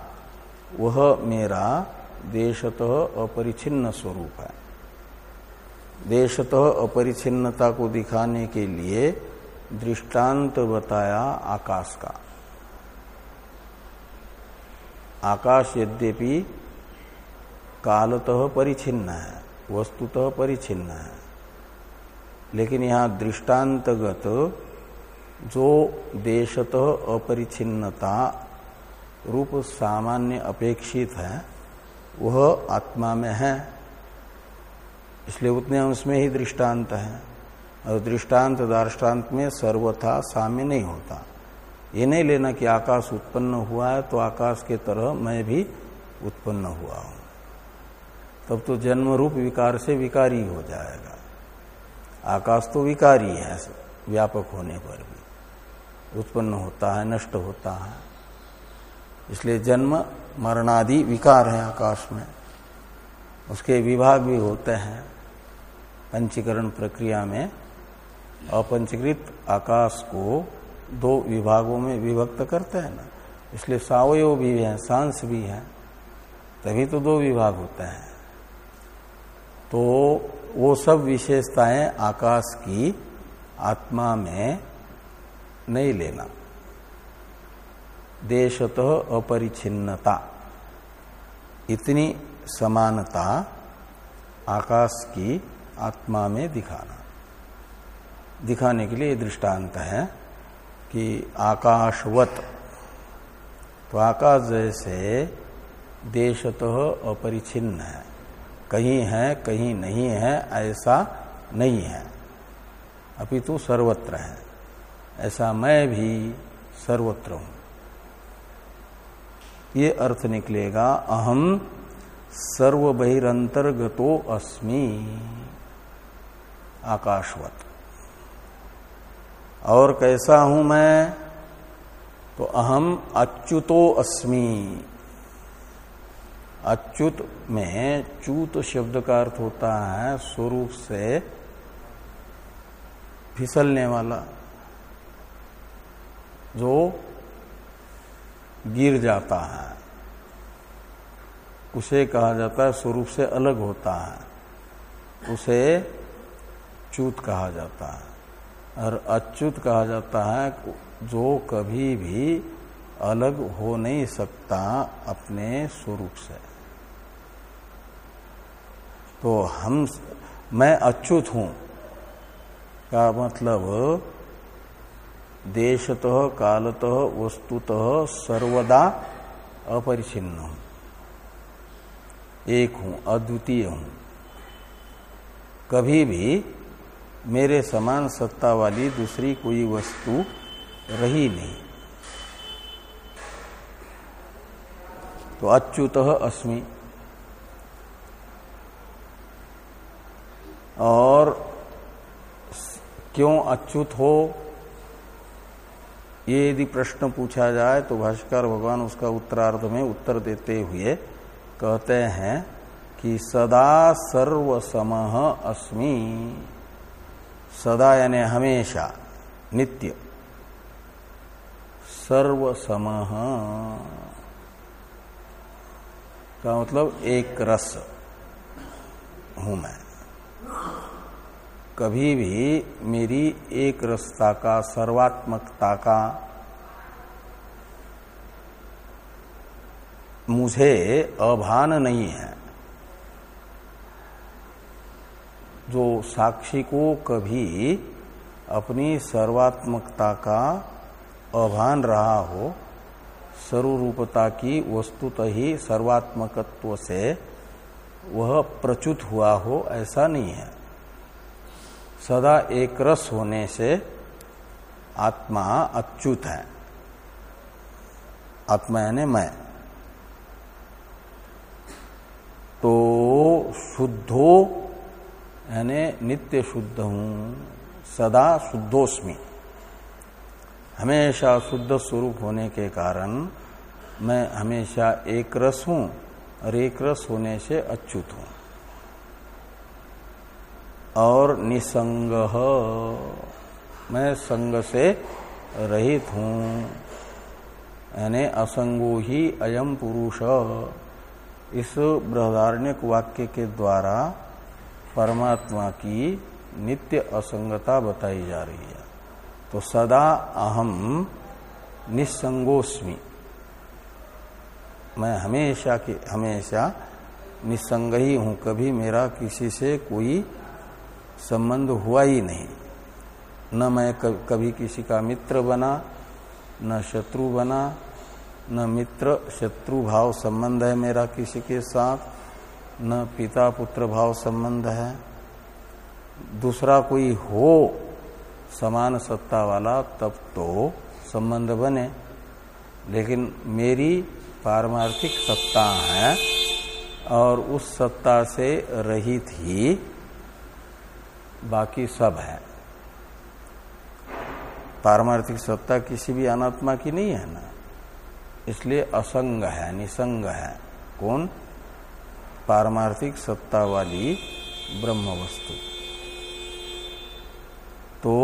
वह मेरा देशतः अपरिचिन्न स्वरूप है। देशतः अपरिचिन्नता को दिखाने के लिए दृष्टांत बताया आकाश का। आकाश यद्यपि कालतः परिचिन्न है वस्तुतः परिचिन्न है लेकिन यहाँ दृष्टांतगत जो देशतः अपरिचिन्नता रूप सामान्य अपेक्षित है, वह आत्मा में है। इसलिए उतने अंश में ही दृष्टांत है। और दृष्टांत दार्टान्त में सर्वथा साम्य नहीं होता। ये नहीं लेना कि आकाश उत्पन्न हुआ है तो आकाश के तरह मैं भी उत्पन्न हुआ हूँ। तब तो जन्म रूप विकार से विकारी हो जाएगा। आकाश तो विकारी है, व्यापक होने पर भी। उत्पन्न होता है, नष्ट होता है। इसलिए जन्म, मरणादि विकार है आकाश में। उसके विभाग भी होते हैं। पंचीकरण प्रक्रिया में अपंचीकृत आकाश को दो विभागों में विभक्त करते हैं ना। इसलिए सावयव भी है, सांस भी है, तभी तो दो विभाग होते हैं। तो वो सब विशेषताएँ आकाश की आत्मा में नहीं लेना। देशतः अपरिचिन्नता, इतनी समानता आकाश की आत्मा में दिखाना। दिखाने के लिए दृष्टांत है। कि आकाशवत। तो आकाश जैसे देशतः अपरिचिन्न है। कहीं है, कहीं नहीं है, ऐसा नहीं है। अपितु सर्वत्र है। ऐसा मैं भी सर्वत्र हूँ। ये अर्थ निकलेगा अहम सर्व बहिरंतर्गतो अस्मि। आकाशवत। और कैसा हूँ मैं? तो अहम अच्युतो अस्मि। अच्युत में चूत शब्द का अर्थ होता है स्वरूप से फिसलने वाला, जो गिर जाता है। उसे कहा जाता है स्वरूप से अलग होता है। उसे चूत कहा जाता है। और अच्युत कहा जाता है, जो कभी भी अलग हो नहीं सकता अपने स्वरूप से। तो हम, मैं अच्युत हूँ। का मतलब? देशतः, कालतः, वस्तुतः सर्वदा अपरिचिन्न हूँ। एक हूँ, अद्वितीय हूँ। कभी भी मेरे समान सत्ता वाली दूसरी कोई वस्तु रही नहीं। तो अच्युत अस्मि। और क्यों अच्युत हो? ये यदि प्रश्न पूछा जाए तो भाष्कर भगवान उसका उत्तरार्ध में उत्तर देते हुए कहते हैं कि सदा सर्व समह अस्मि। सदा यानी हमेशा, नित्य। सर्व समह का मतलब एक रस हूँ मैं। कभी भी मेरी एक रसता का, सर्वात्मकता का मुझे अभान नहीं है। जो साक्षी को कभी अपनी सर्वात्मकता का अभान रहा हो, सर्वरूपता की वस्तुत ही सर्वात्मकत्व से वह प्रचुत हुआ हो, ऐसा नहीं है। सदा एक रस होने से आत्मा अच्युत है। आत्मा यानी मैं। तो शुद्धो यानी नित्य शुद्ध हूँ, सदा शुद्धोस्मि। हमेशा शुद्ध स्वरूप होने के कारण मैं हमेशा एक रस हूँ और एक रस होने से अच्युत हूँ। और निसंग मैं संग से रहित हूँ। यानी असंगो ही अयम पुरुष। इस बृहदारण्यक वाक्य के द्वारा परमात्मा की नित्य असंगता बताई जा रही है। तो सदा अहम निसंगोस्मि मैं हमेशा की, हमेशा निसंग ही हूँ कभी मेरा किसी से कोई संबंध हुआ ही नहीं। न मैं कभी किसी का मित्र बना, न शत्रु बना, न मित्र शत्रु भाव संबंध है मेरा किसी के साथ। न पिता पुत्र भाव संबंध है। दूसरा कोई हो समान सत्ता वाला, तब तो संबंध बने। लेकिन मेरी पारमार्थिक सत्ता है और उस सत्ता से रहित ही बाकी सब है। पारमार्थिक सत्ता किसी भी अनात्मा की नहीं है ना। इसलिए असंग है, निसंग है। कौन? पारमार्थिक सत्ता वाली ब्रह्म वस्तु तो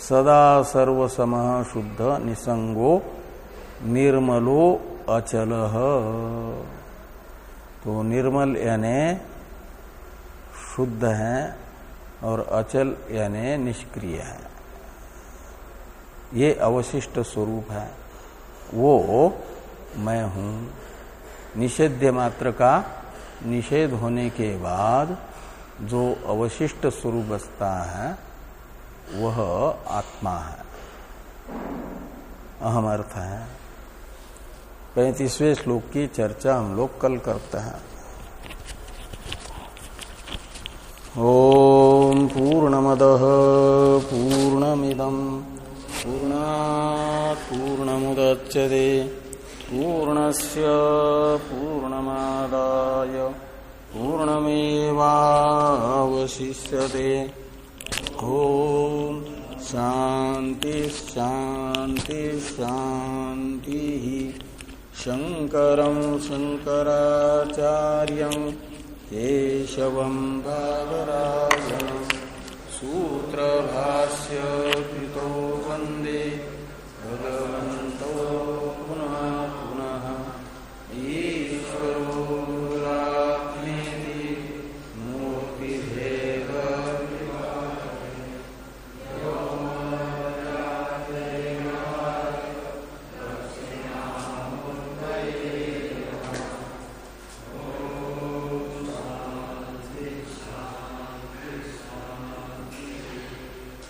सदा सर्वसम शुद्ध, निसंगो, निर्मलो, अचल। तो निर्मल यानी शुद्ध है और अचल यानी निष्क्रिय है। ये अवशिष्ट स्वरूप है। वो मैं हूँ। निषेध्य मात्र का निषेध होने के बाद जो अवशिष्ट स्वरूप बसता है, वह आत्मा है। अहम अर्थ है। पैतीसवें श्लोक की चर्चा हम लोग कल करते हैं। ओम पूर्णमद पूर्णमिदम पूर्णा पूर्णमुदच्यते पूर्णस्य पूर्णमादाय पूर्णमेवावशिष्यते। ॐ शान्ति शान्ति शान्तिः। शङ्करं शङ्कराचार्यं केशवं बादराजनं सूत्रभाष्य